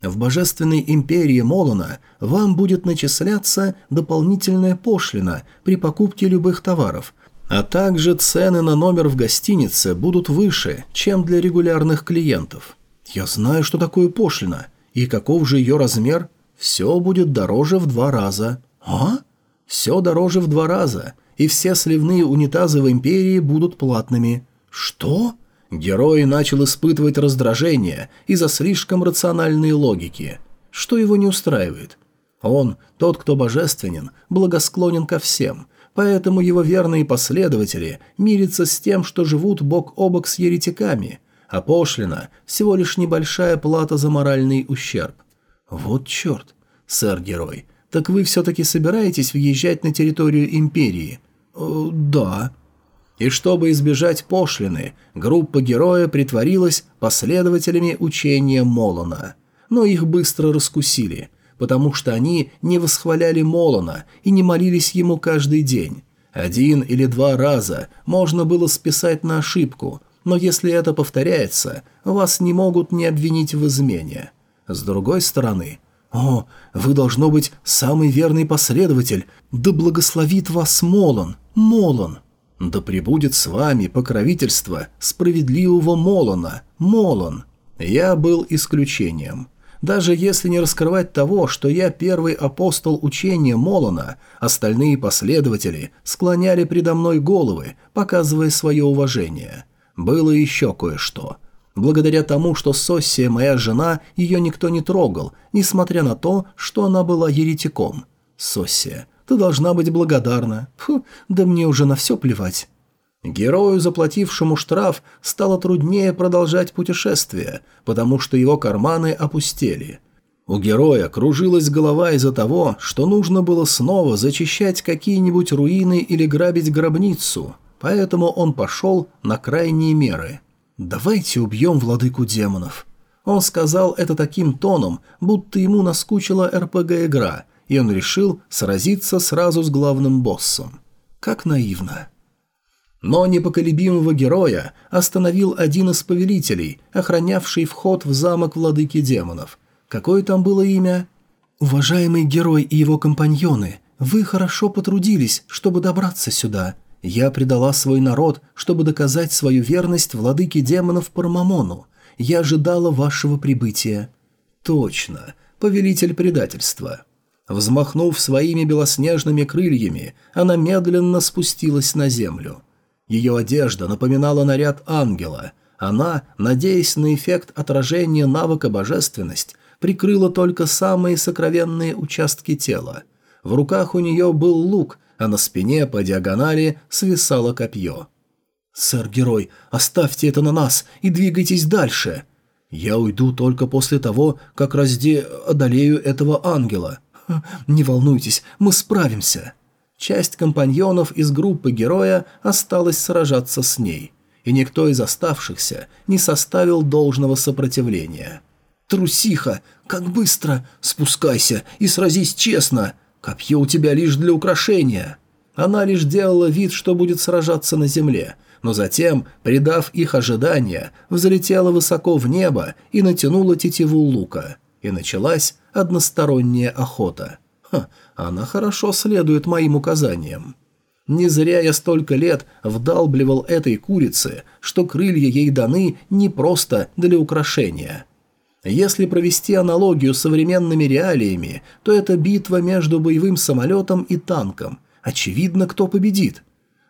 Speaker 1: В божественной империи Молона вам будет начисляться дополнительная пошлина при покупке любых товаров, а также цены на номер в гостинице будут выше, чем для регулярных клиентов. Я знаю, что такое пошлина, и каков же ее размер. Все будет дороже в два раза. А? Все дороже в два раза, и все сливные унитазы в империи будут платными. Что? Герой начал испытывать раздражение из-за слишком рациональной логики. Что его не устраивает? Он, тот, кто божественен, благосклонен ко всем – поэтому его верные последователи мирятся с тем, что живут бок о бок с еретиками, а пошлина – всего лишь небольшая плата за моральный ущерб. Вот черт, сэр-герой, так вы все-таки собираетесь въезжать на территорию Империи? Э, да. И чтобы избежать пошлины, группа героя притворилась последователями учения Молона. Но их быстро раскусили – потому что они не восхваляли Молона и не молились ему каждый день. Один или два раза можно было списать на ошибку, но если это повторяется, вас не могут не обвинить в измене. С другой стороны, «О, вы должно быть самый верный последователь, да благословит вас Молон, Молон!» «Да пребудет с вами покровительство справедливого Молона, Молон!» Я был исключением. Даже если не раскрывать того, что я первый апостол учения Молона, остальные последователи склоняли предо мной головы, показывая свое уважение. Было еще кое-что. Благодаря тому, что Соссия моя жена, ее никто не трогал, несмотря на то, что она была еретиком. Соссия, ты должна быть благодарна. Фу, да мне уже на все плевать. Герою, заплатившему штраф, стало труднее продолжать путешествие, потому что его карманы опустели. У героя кружилась голова из-за того, что нужно было снова зачищать какие-нибудь руины или грабить гробницу, поэтому он пошел на крайние меры. «Давайте убьем владыку демонов». Он сказал это таким тоном, будто ему наскучила РПГ-игра, и он решил сразиться сразу с главным боссом. Как наивно. Но непоколебимого героя остановил один из повелителей, охранявший вход в замок владыки демонов. Какое там было имя? «Уважаемый герой и его компаньоны, вы хорошо потрудились, чтобы добраться сюда. Я предала свой народ, чтобы доказать свою верность владыке демонов Пармамону. Я ожидала вашего прибытия». «Точно, повелитель предательства». Взмахнув своими белоснежными крыльями, она медленно спустилась на землю. Ее одежда напоминала наряд ангела. Она, надеясь на эффект отражения навыка божественность, прикрыла только самые сокровенные участки тела. В руках у нее был лук, а на спине по диагонали свисало копье. «Сэр-герой, оставьте это на нас и двигайтесь дальше!» «Я уйду только после того, как разде... одолею этого ангела». «Не волнуйтесь, мы справимся». Часть компаньонов из группы героя осталась сражаться с ней, и никто из оставшихся не составил должного сопротивления. «Трусиха! Как быстро! Спускайся и сразись честно! Копье у тебя лишь для украшения!» Она лишь делала вид, что будет сражаться на земле, но затем, предав их ожидания, взлетела высоко в небо и натянула тетиву лука. И началась односторонняя охота. Ха, она хорошо следует моим указаниям. Не зря я столько лет вдалбливал этой курице, что крылья ей даны не просто для украшения. Если провести аналогию с современными реалиями, то это битва между боевым самолетом и танком. Очевидно, кто победит.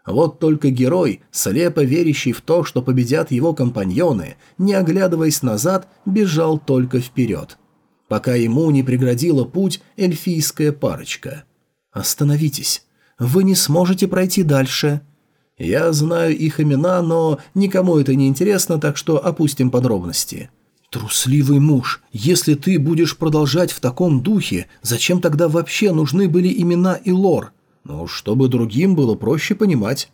Speaker 1: Вот только герой, слепо верящий в то, что победят его компаньоны, не оглядываясь назад, бежал только вперед пока ему не преградила путь эльфийская парочка. «Остановитесь. Вы не сможете пройти дальше». Я знаю их имена, но никому это не интересно, так что опустим подробности. «Трусливый муж, если ты будешь продолжать в таком духе, зачем тогда вообще нужны были имена и лор? Ну, чтобы другим было проще понимать».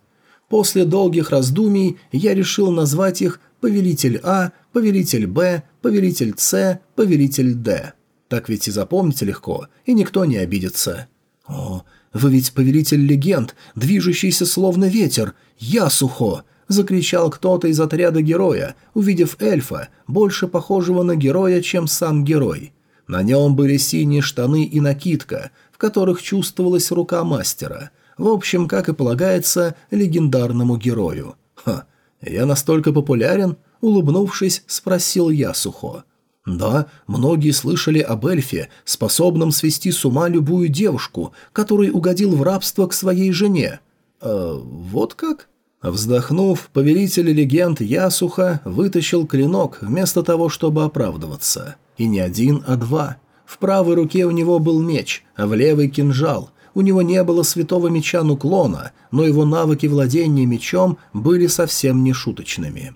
Speaker 1: После долгих раздумий я решил назвать их «Повелитель А», «Повелитель Б», «Повелитель С», «Повелитель Д». Так ведь и запомнить легко, и никто не обидится. «О, вы ведь повелитель легенд, движущийся словно ветер, Ясухо!» — закричал кто-то из отряда героя, увидев эльфа, больше похожего на героя, чем сам герой. На нем были синие штаны и накидка, в которых чувствовалась рука мастера. В общем, как и полагается, легендарному герою. «Ха, я настолько популярен?» — улыбнувшись, спросил Ясухо. Да, многие слышали об эльфе, способном свести с ума любую девушку, который угодил в рабство к своей жене. Э, вот как? Вздохнув, повелитель легенд Ясуха вытащил клинок вместо того, чтобы оправдываться. И не один, а два. В правой руке у него был меч, а в левой – кинжал. У него не было святого меча Нуклона, но его навыки владения мечом были совсем не шуточными.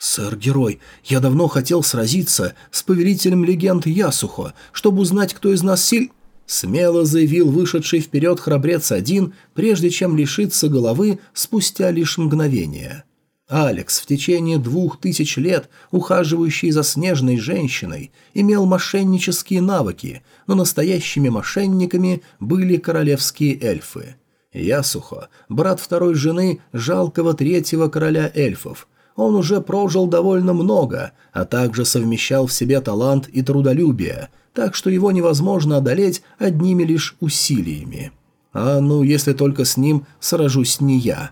Speaker 1: «Сэр-герой, я давно хотел сразиться с повелителем легенд Ясухо, чтобы узнать, кто из нас силь...» Смело заявил вышедший вперед храбрец один, прежде чем лишиться головы спустя лишь мгновение. Алекс, в течение двух тысяч лет ухаживающий за снежной женщиной, имел мошеннические навыки, но настоящими мошенниками были королевские эльфы. Ясухо, брат второй жены жалкого третьего короля эльфов, он уже прожил довольно много, а также совмещал в себе талант и трудолюбие, так что его невозможно одолеть одними лишь усилиями. А ну, если только с ним сражусь не я.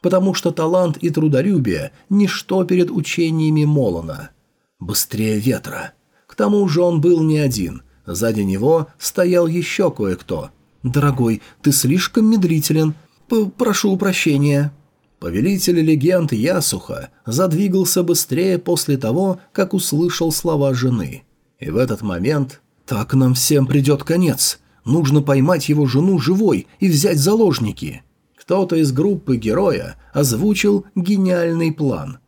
Speaker 1: Потому что талант и трудолюбие – ничто перед учениями Молона. Быстрее ветра. К тому же он был не один. Сзади него стоял еще кое-кто. «Дорогой, ты слишком медлителен. П Прошу прощения». Повелитель легенд Ясуха задвигался быстрее после того, как услышал слова жены. И в этот момент «Так нам всем придет конец. Нужно поймать его жену живой и взять заложники». Кто-то из группы героя озвучил гениальный план.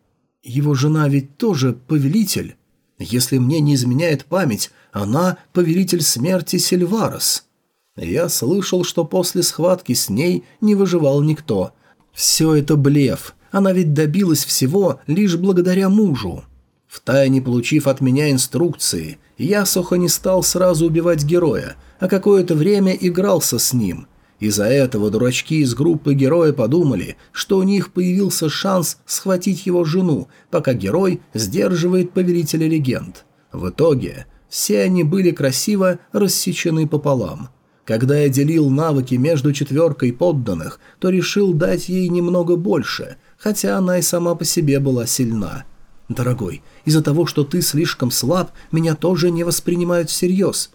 Speaker 1: Его жена ведь тоже повелитель. Если мне не изменяет память, она повелитель смерти Сильварос. Я слышал, что после схватки с ней не выживал никто – все это блеф. Она ведь добилась всего лишь благодаря мужу. Втайне получив от меня инструкции, Ясуха не стал сразу убивать героя, а какое-то время игрался с ним. Из-за этого дурачки из группы героя подумали, что у них появился шанс схватить его жену, пока герой сдерживает повелителя легенд. В итоге все они были красиво рассечены пополам – когда я делил навыки между четверкой подданных, то решил дать ей немного больше, хотя она и сама по себе была сильна. «Дорогой, из-за того, что ты слишком слаб, меня тоже не воспринимают всерьез.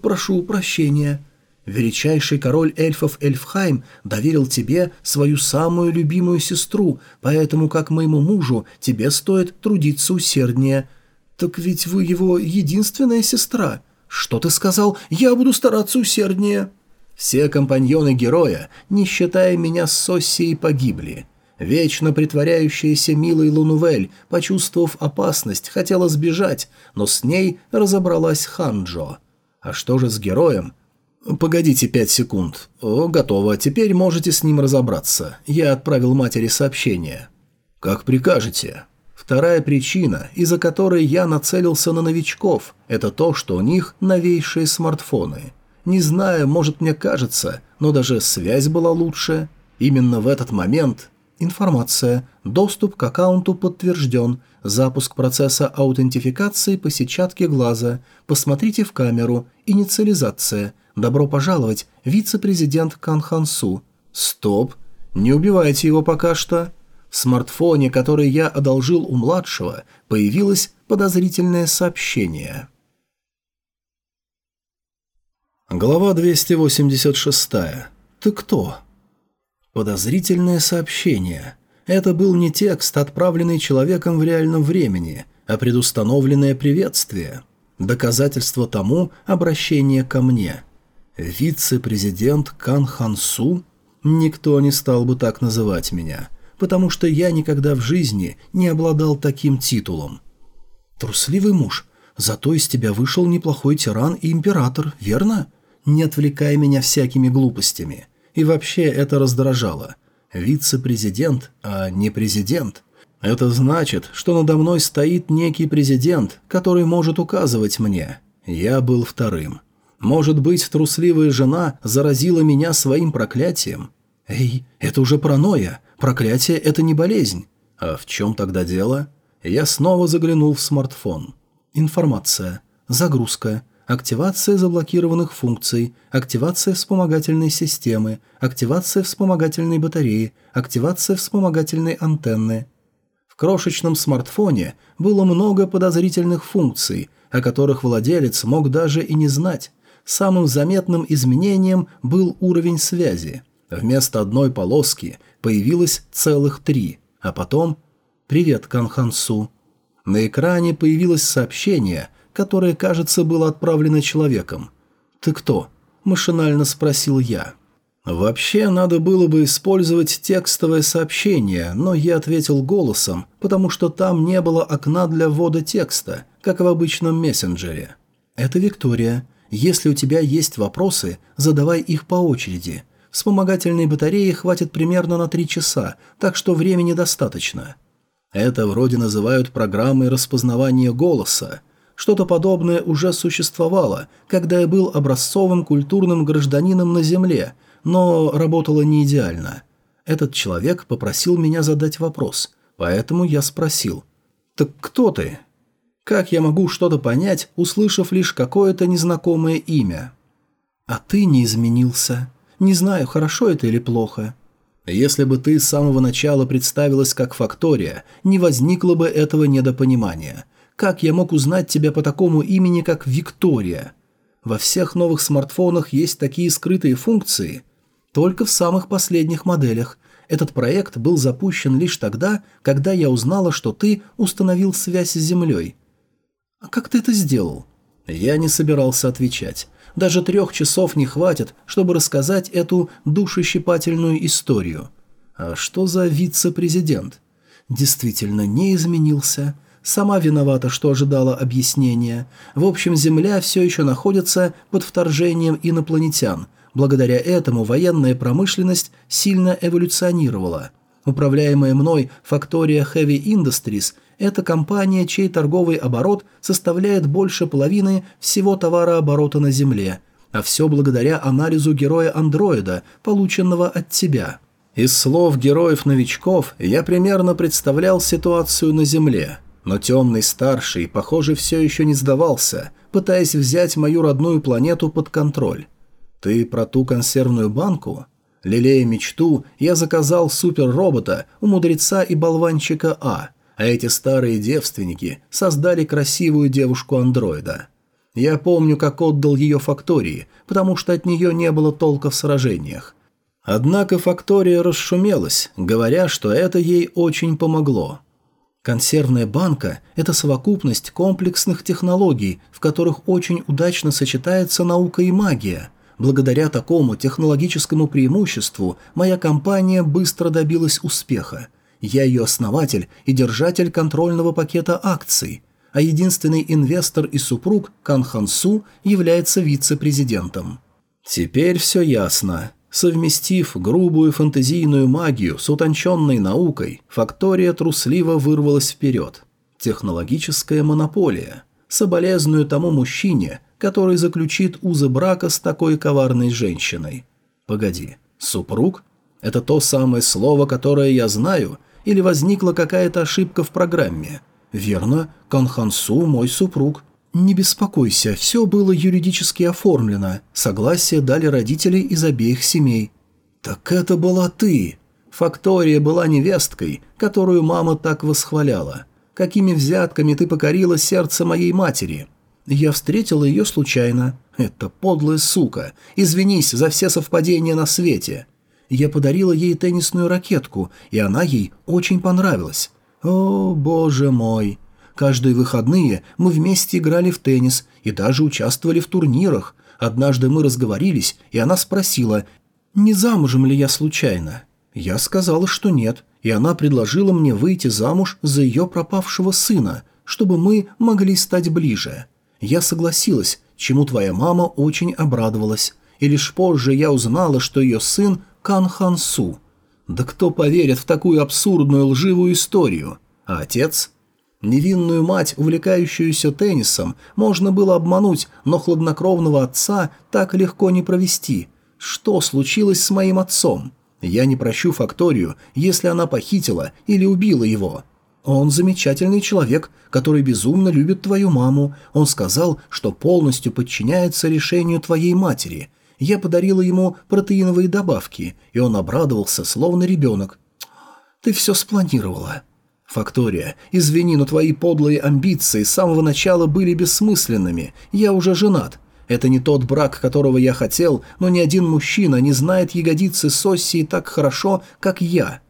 Speaker 1: прошу прощения. Величайший король эльфов Эльфхайм доверил тебе свою самую любимую сестру, поэтому, как моему мужу, тебе стоит трудиться усерднее. Так ведь вы его единственная сестра. Что ты сказал? Я буду стараться усерднее. Все компаньоны героя, не считая меня с Соссией, погибли. Вечно притворяющаяся милой Лунувель, почувствовав опасность, хотела сбежать, но с ней разобралась Ханджо. А что же с героем? «Погодите пять секунд. О, готово. Теперь можете с ним разобраться. Я отправил матери сообщение». «Как прикажете». Вторая причина, из-за которой я нацелился на новичков, это то, что у них новейшие смартфоны. Не знаю, может мне кажется, но даже связь была лучше. Именно в этот момент Информация. Доступ к аккаунту подтвержден. Запуск процесса аутентификации по сетчатке глаза. Посмотрите в камеру. Инициализация. Добро пожаловать, вице-президент Кан Хансу. Стоп. Не убивайте его пока что. В смартфоне, который я одолжил у младшего, появилось подозрительное сообщение. Глава 286. Ты кто? Подозрительное сообщение. Это был не текст, отправленный человеком в реальном времени, а предустановленное приветствие. Доказательство тому – обращение ко мне. Вице-президент Кан Хансу? Никто не стал бы так называть меня, потому что я никогда в жизни не обладал таким титулом. Трусливый муж, зато из тебя вышел неплохой тиран и император, верно? Не отвлекай меня всякими глупостями. И вообще это раздражало. Вице-президент, а не президент. Это значит, что надо мной стоит некий президент, который может указывать мне. Я был вторым. Может быть, трусливая жена заразила меня своим проклятием? Эй, это уже паранойя. Проклятие – это не болезнь. А в чем тогда дело? Я снова заглянул в смартфон. Информация. Загрузка активация заблокированных функций, активация вспомогательной системы, активация вспомогательной батареи, активация вспомогательной антенны. В крошечном смартфоне было много подозрительных функций, о которых владелец мог даже и не знать. Самым заметным изменением был уровень связи. Вместо одной полоски появилось целых три, а потом «Привет, Канхансу». На экране появилось сообщение – которое, кажется, было отправлено человеком. «Ты кто?» – машинально спросил я. Вообще, надо было бы использовать текстовое сообщение, но я ответил голосом, потому что там не было окна для ввода текста, как в обычном мессенджере. «Это Виктория. Если у тебя есть вопросы, задавай их по очереди. Вспомогательной батареи хватит примерно на три часа, так что времени достаточно». Это вроде называют программой распознавания голоса. Что-то подобное уже существовало, когда я был образцовым культурным гражданином на Земле, но работало не идеально. Этот человек попросил меня задать вопрос, поэтому я спросил «Так кто ты?» Как я могу что-то понять, услышав лишь какое-то незнакомое имя? А ты не изменился. Не знаю, хорошо это или плохо. Если бы ты с самого начала представилась как фактория, не возникло бы этого недопонимания. Как я мог узнать тебя по такому имени, как Виктория? Во всех новых смартфонах есть такие скрытые функции. Только в самых последних моделях. Этот проект был запущен лишь тогда, когда я узнала, что ты установил связь с Землей. А как ты это сделал? Я не собирался отвечать. Даже трех часов не хватит, чтобы рассказать эту душещипательную историю. А что за вице-президент? Действительно, не изменился. Сама виновата, что ожидала объяснения. В общем, Земля все еще находится под вторжением инопланетян. Благодаря этому военная промышленность сильно эволюционировала. Управляемая мной фактория Heavy Industries – это компания, чей торговый оборот составляет больше половины всего товарооборота на Земле. А все благодаря анализу героя-андроида, полученного от тебя. Из слов героев-новичков я примерно представлял ситуацию на Земле – но темный старший, похоже, все еще не сдавался, пытаясь взять мою родную планету под контроль. Ты про ту консервную банку? Лелея мечту, я заказал супер-робота у мудреца и болванчика А, а эти старые девственники создали красивую девушку-андроида. Я помню, как отдал ее фактории, потому что от нее не было толка в сражениях. Однако фактория расшумелась, говоря, что это ей очень помогло. Консервная банка – это совокупность комплексных технологий, в которых очень удачно сочетается наука и магия. Благодаря такому технологическому преимуществу моя компания быстро добилась успеха. Я ее основатель и держатель контрольного пакета акций, а единственный инвестор и супруг Кан Хансу является вице-президентом. Теперь все ясно. Совместив грубую фантазийную магию с утонченной наукой, фактория трусливо вырвалась вперед. Технологическая монополия. Соболезную тому мужчине, который заключит узы брака с такой коварной женщиной. Погоди, супруг? Это то самое слово, которое я знаю, или возникла какая-то ошибка в программе? Верно, Канхансу мой супруг. «Не беспокойся, все было юридически оформлено. Согласие дали родители из обеих семей». «Так это была ты!» Фактория была невесткой, которую мама так восхваляла. Какими взятками ты покорила сердце моей матери? Я встретила ее случайно. Это подлая сука. Извинись за все совпадения на свете. Я подарила ей теннисную ракетку, и она ей очень понравилась. О, боже мой. Каждые выходные мы вместе играли в теннис и даже участвовали в турнирах. Однажды мы разговорились, и она спросила, не замужем ли я случайно. Я сказала, что нет, и она предложила мне выйти замуж за ее пропавшего сына, чтобы мы могли стать ближе. Я согласилась, чему твоя мама очень обрадовалась, и лишь позже я узнала, что ее сын Кан Хан Су. Да кто поверит в такую абсурдную лживую историю? А отец? Невинную мать, увлекающуюся теннисом, можно было обмануть, но хладнокровного отца так легко не провести. Что случилось с моим отцом? Я не прощу Факторию, если она похитила или убила его. Он замечательный человек, который безумно любит твою маму. Он сказал, что полностью подчиняется решению твоей матери. Я подарила ему протеиновые добавки, и он обрадовался, словно ребенок. Ты все спланировала. «Фактория, извини, но твои подлые амбиции с самого начала были бессмысленными. Я уже женат. Это не тот брак, которого я хотел, но ни один мужчина не знает ягодицы Соссии так хорошо, как я.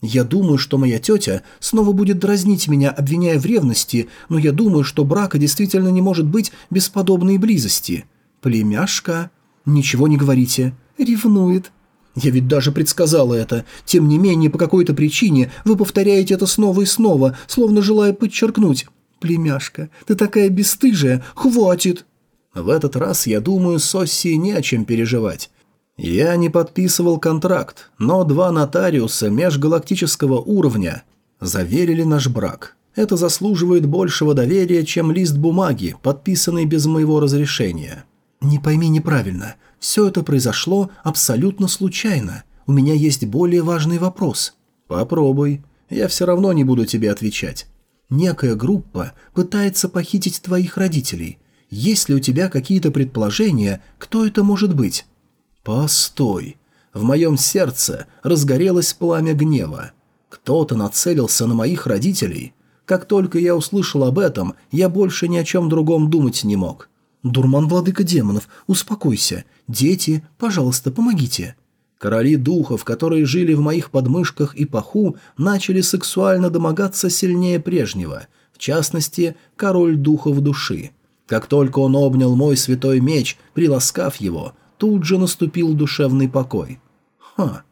Speaker 1: Я думаю, что моя тетя снова будет дразнить меня, обвиняя в ревности, но я думаю, что брака действительно не может быть без подобной близости. Племяшка? Ничего не говорите. Ревнует. Я ведь даже предсказала это. Тем не менее, по какой-то причине вы повторяете это снова и снова, словно желая подчеркнуть. «Племяшка, ты такая бесстыжая, хватит!» В этот раз, я думаю, Сосси не о чем переживать. Я не подписывал контракт, но два нотариуса межгалактического уровня заверили наш брак. Это заслуживает большего доверия, чем лист бумаги, подписанный без моего разрешения. Не пойми неправильно – все это произошло абсолютно случайно. У меня есть более важный вопрос. Попробуй. Я все равно не буду тебе отвечать. Некая группа пытается похитить твоих родителей. Есть ли у тебя какие-то предположения, кто это может быть? Постой. В моем сердце разгорелось пламя гнева. Кто-то нацелился на моих родителей. Как только я услышал об этом, я больше ни о чем другом думать не мог. «Дурман, владыка демонов, успокойся. Дети, пожалуйста, помогите». Короли духов, которые жили в моих подмышках и паху, начали сексуально домогаться сильнее прежнего, в частности, король духов души. Как только он обнял мой святой меч, приласкав его, тут же наступил душевный покой. «Ха,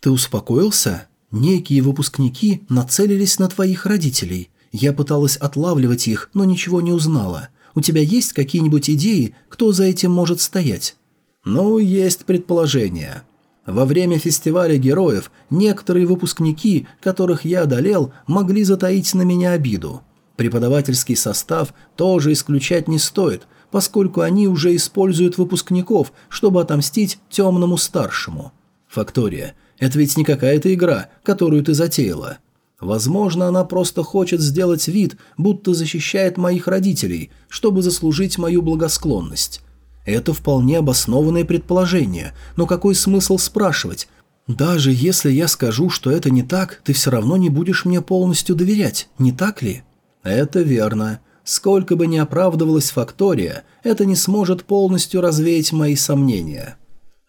Speaker 1: ты успокоился? Некие выпускники нацелились на твоих родителей. Я пыталась отлавливать их, но ничего не узнала. У тебя есть какие-нибудь идеи, кто за этим может стоять?» «Ну, есть предположение. Во время фестиваля героев некоторые выпускники, которых я одолел, могли затаить на меня обиду. Преподавательский состав тоже исключать не стоит, поскольку они уже используют выпускников, чтобы отомстить темному старшему. Фактория, это ведь не какая-то игра, которую ты затеяла. Возможно, она просто хочет сделать вид, будто защищает моих родителей, чтобы заслужить мою благосклонность. Это вполне обоснованное предположение, но какой смысл спрашивать? Даже если я скажу, что это не так, ты все равно не будешь мне полностью доверять, не так ли? Это верно. Сколько бы ни оправдывалась фактория, это не сможет полностью развеять мои сомнения.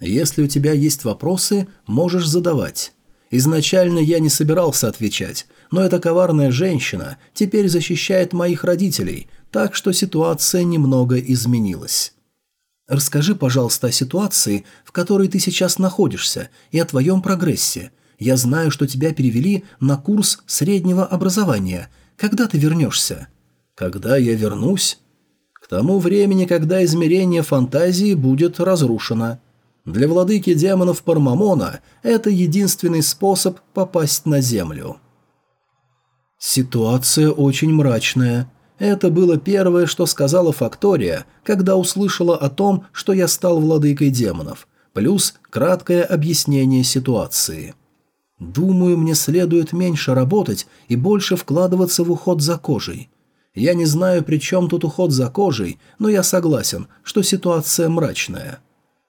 Speaker 1: Если у тебя есть вопросы, можешь задавать. Изначально я не собирался отвечать, но эта коварная женщина теперь защищает моих родителей, так что ситуация немного изменилась. Расскажи, пожалуйста, о ситуации, в которой ты сейчас находишься, и о твоем прогрессе. Я знаю, что тебя перевели на курс среднего образования. Когда ты вернешься?» «Когда я вернусь?» «К тому времени, когда измерение фантазии будет разрушено. Для владыки демонов Пармамона это единственный способ попасть на Землю». Ситуация очень мрачная. Это было первое, что сказала Фактория, когда услышала о том, что я стал владыкой демонов, плюс краткое объяснение ситуации. Думаю, мне следует меньше работать и больше вкладываться в уход за кожей. Я не знаю, при чем тут уход за кожей, но я согласен, что ситуация мрачная.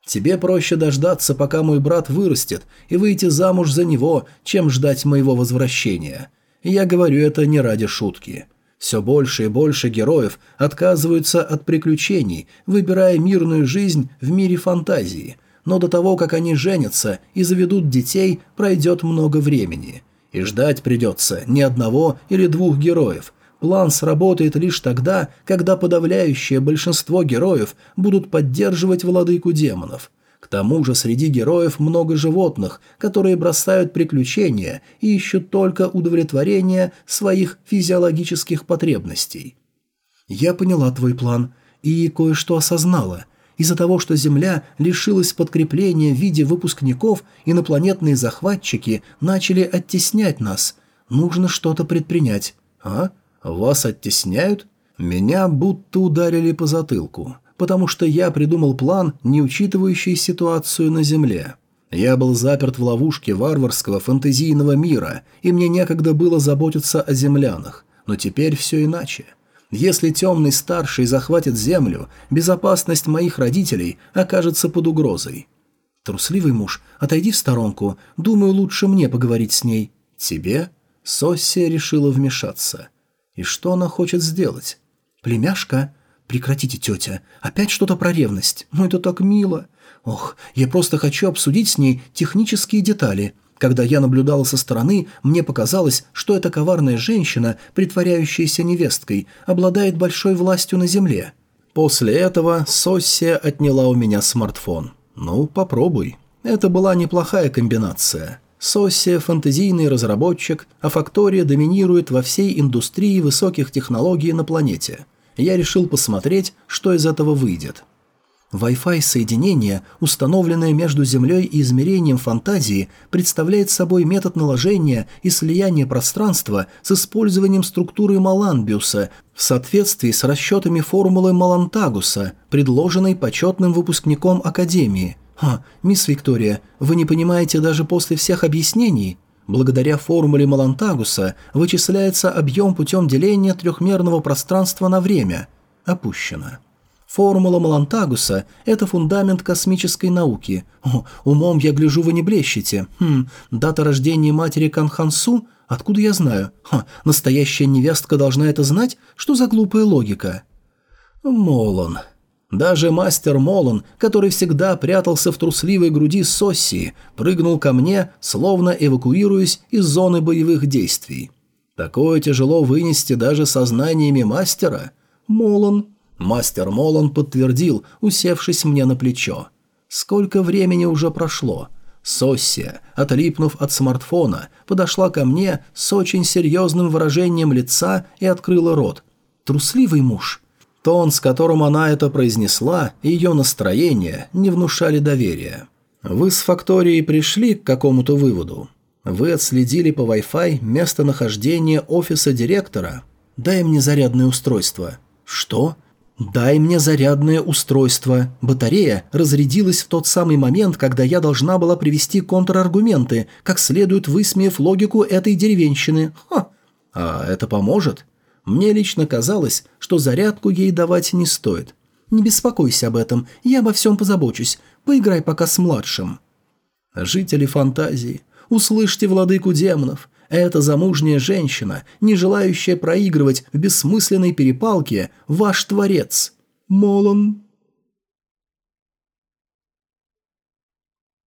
Speaker 1: Тебе проще дождаться, пока мой брат вырастет, и выйти замуж за него, чем ждать моего возвращения. я говорю это не ради шутки. Все больше и больше героев отказываются от приключений, выбирая мирную жизнь в мире фантазии – но до того, как они женятся и заведут детей, пройдет много времени. И ждать придется не одного или двух героев. План сработает лишь тогда, когда подавляющее большинство героев будут поддерживать владыку демонов. К тому же среди героев много животных, которые бросают приключения и ищут только удовлетворение своих физиологических потребностей. «Я поняла твой план и кое-что осознала. Из-за того, что Земля лишилась подкрепления в виде выпускников, инопланетные захватчики начали оттеснять нас. Нужно что-то предпринять. А? Вас оттесняют? Меня будто ударили по затылку, потому что я придумал план, не учитывающий ситуацию на Земле. Я был заперт в ловушке варварского фэнтезийного мира, и мне некогда было заботиться о землянах. Но теперь все иначе. Если темный старший захватит землю, безопасность моих родителей окажется под угрозой. Трусливый муж, отойди в сторонку, думаю, лучше мне поговорить с ней. Тебе? Соссия решила вмешаться. И что она хочет сделать? Племяшка? Прекратите, тетя. Опять что-то про ревность. Ну это так мило. Ох, я просто хочу обсудить с ней технические детали. Когда я наблюдала со стороны, мне показалось, что эта коварная женщина, притворяющаяся невесткой, обладает большой властью на земле. После этого Соссия отняла у меня смартфон. Ну, попробуй. Это была неплохая комбинация. Соссия – фантазийный разработчик, а Фактория доминирует во всей индустрии высоких технологий на планете. Я решил посмотреть, что из этого выйдет. Wi-Fi соединение, установленное между Землей и измерением фантазии, представляет собой метод наложения и слияния пространства с использованием структуры Маланбиуса в соответствии с расчетами формулы Малантагуса, предложенной почетным выпускником Академии. «Ха, мисс Виктория, вы не понимаете даже после всех объяснений?» Благодаря формуле Малантагуса вычисляется объем путем деления трехмерного пространства на время. Опущено. Формула Малантагуса – это фундамент космической науки. О, умом я гляжу, вы не блещете. Хм, дата рождения матери Канхансу? Откуда я знаю? Ха, настоящая невестка должна это знать? Что за глупая логика? Молон. Даже мастер Молон, который всегда прятался в трусливой груди Соссии, прыгнул ко мне, словно эвакуируясь из зоны боевых действий. Такое тяжело вынести даже сознаниями мастера. Молон Мастер Молон подтвердил, усевшись мне на плечо. Сколько времени уже прошло? Соссия, отлипнув от смартфона, подошла ко мне с очень серьезным выражением лица и открыла рот. «Трусливый муж». Тон, с которым она это произнесла, и ее настроение не внушали доверия. «Вы с факторией пришли к какому-то выводу? Вы отследили по Wi-Fi местонахождение офиса директора? Дай мне зарядное устройство». «Что?» «Дай мне зарядное устройство. Батарея разрядилась в тот самый момент, когда я должна была привести контраргументы, как следует высмеяв логику этой деревенщины. Ха! А это поможет? Мне лично казалось, что зарядку ей давать не стоит. Не беспокойся об этом, я обо всем позабочусь. Поиграй пока с младшим». Жители фантазии, услышьте владыку демонов. Эта замужняя женщина, не желающая проигрывать в бессмысленной перепалке, ваш творец. Молон.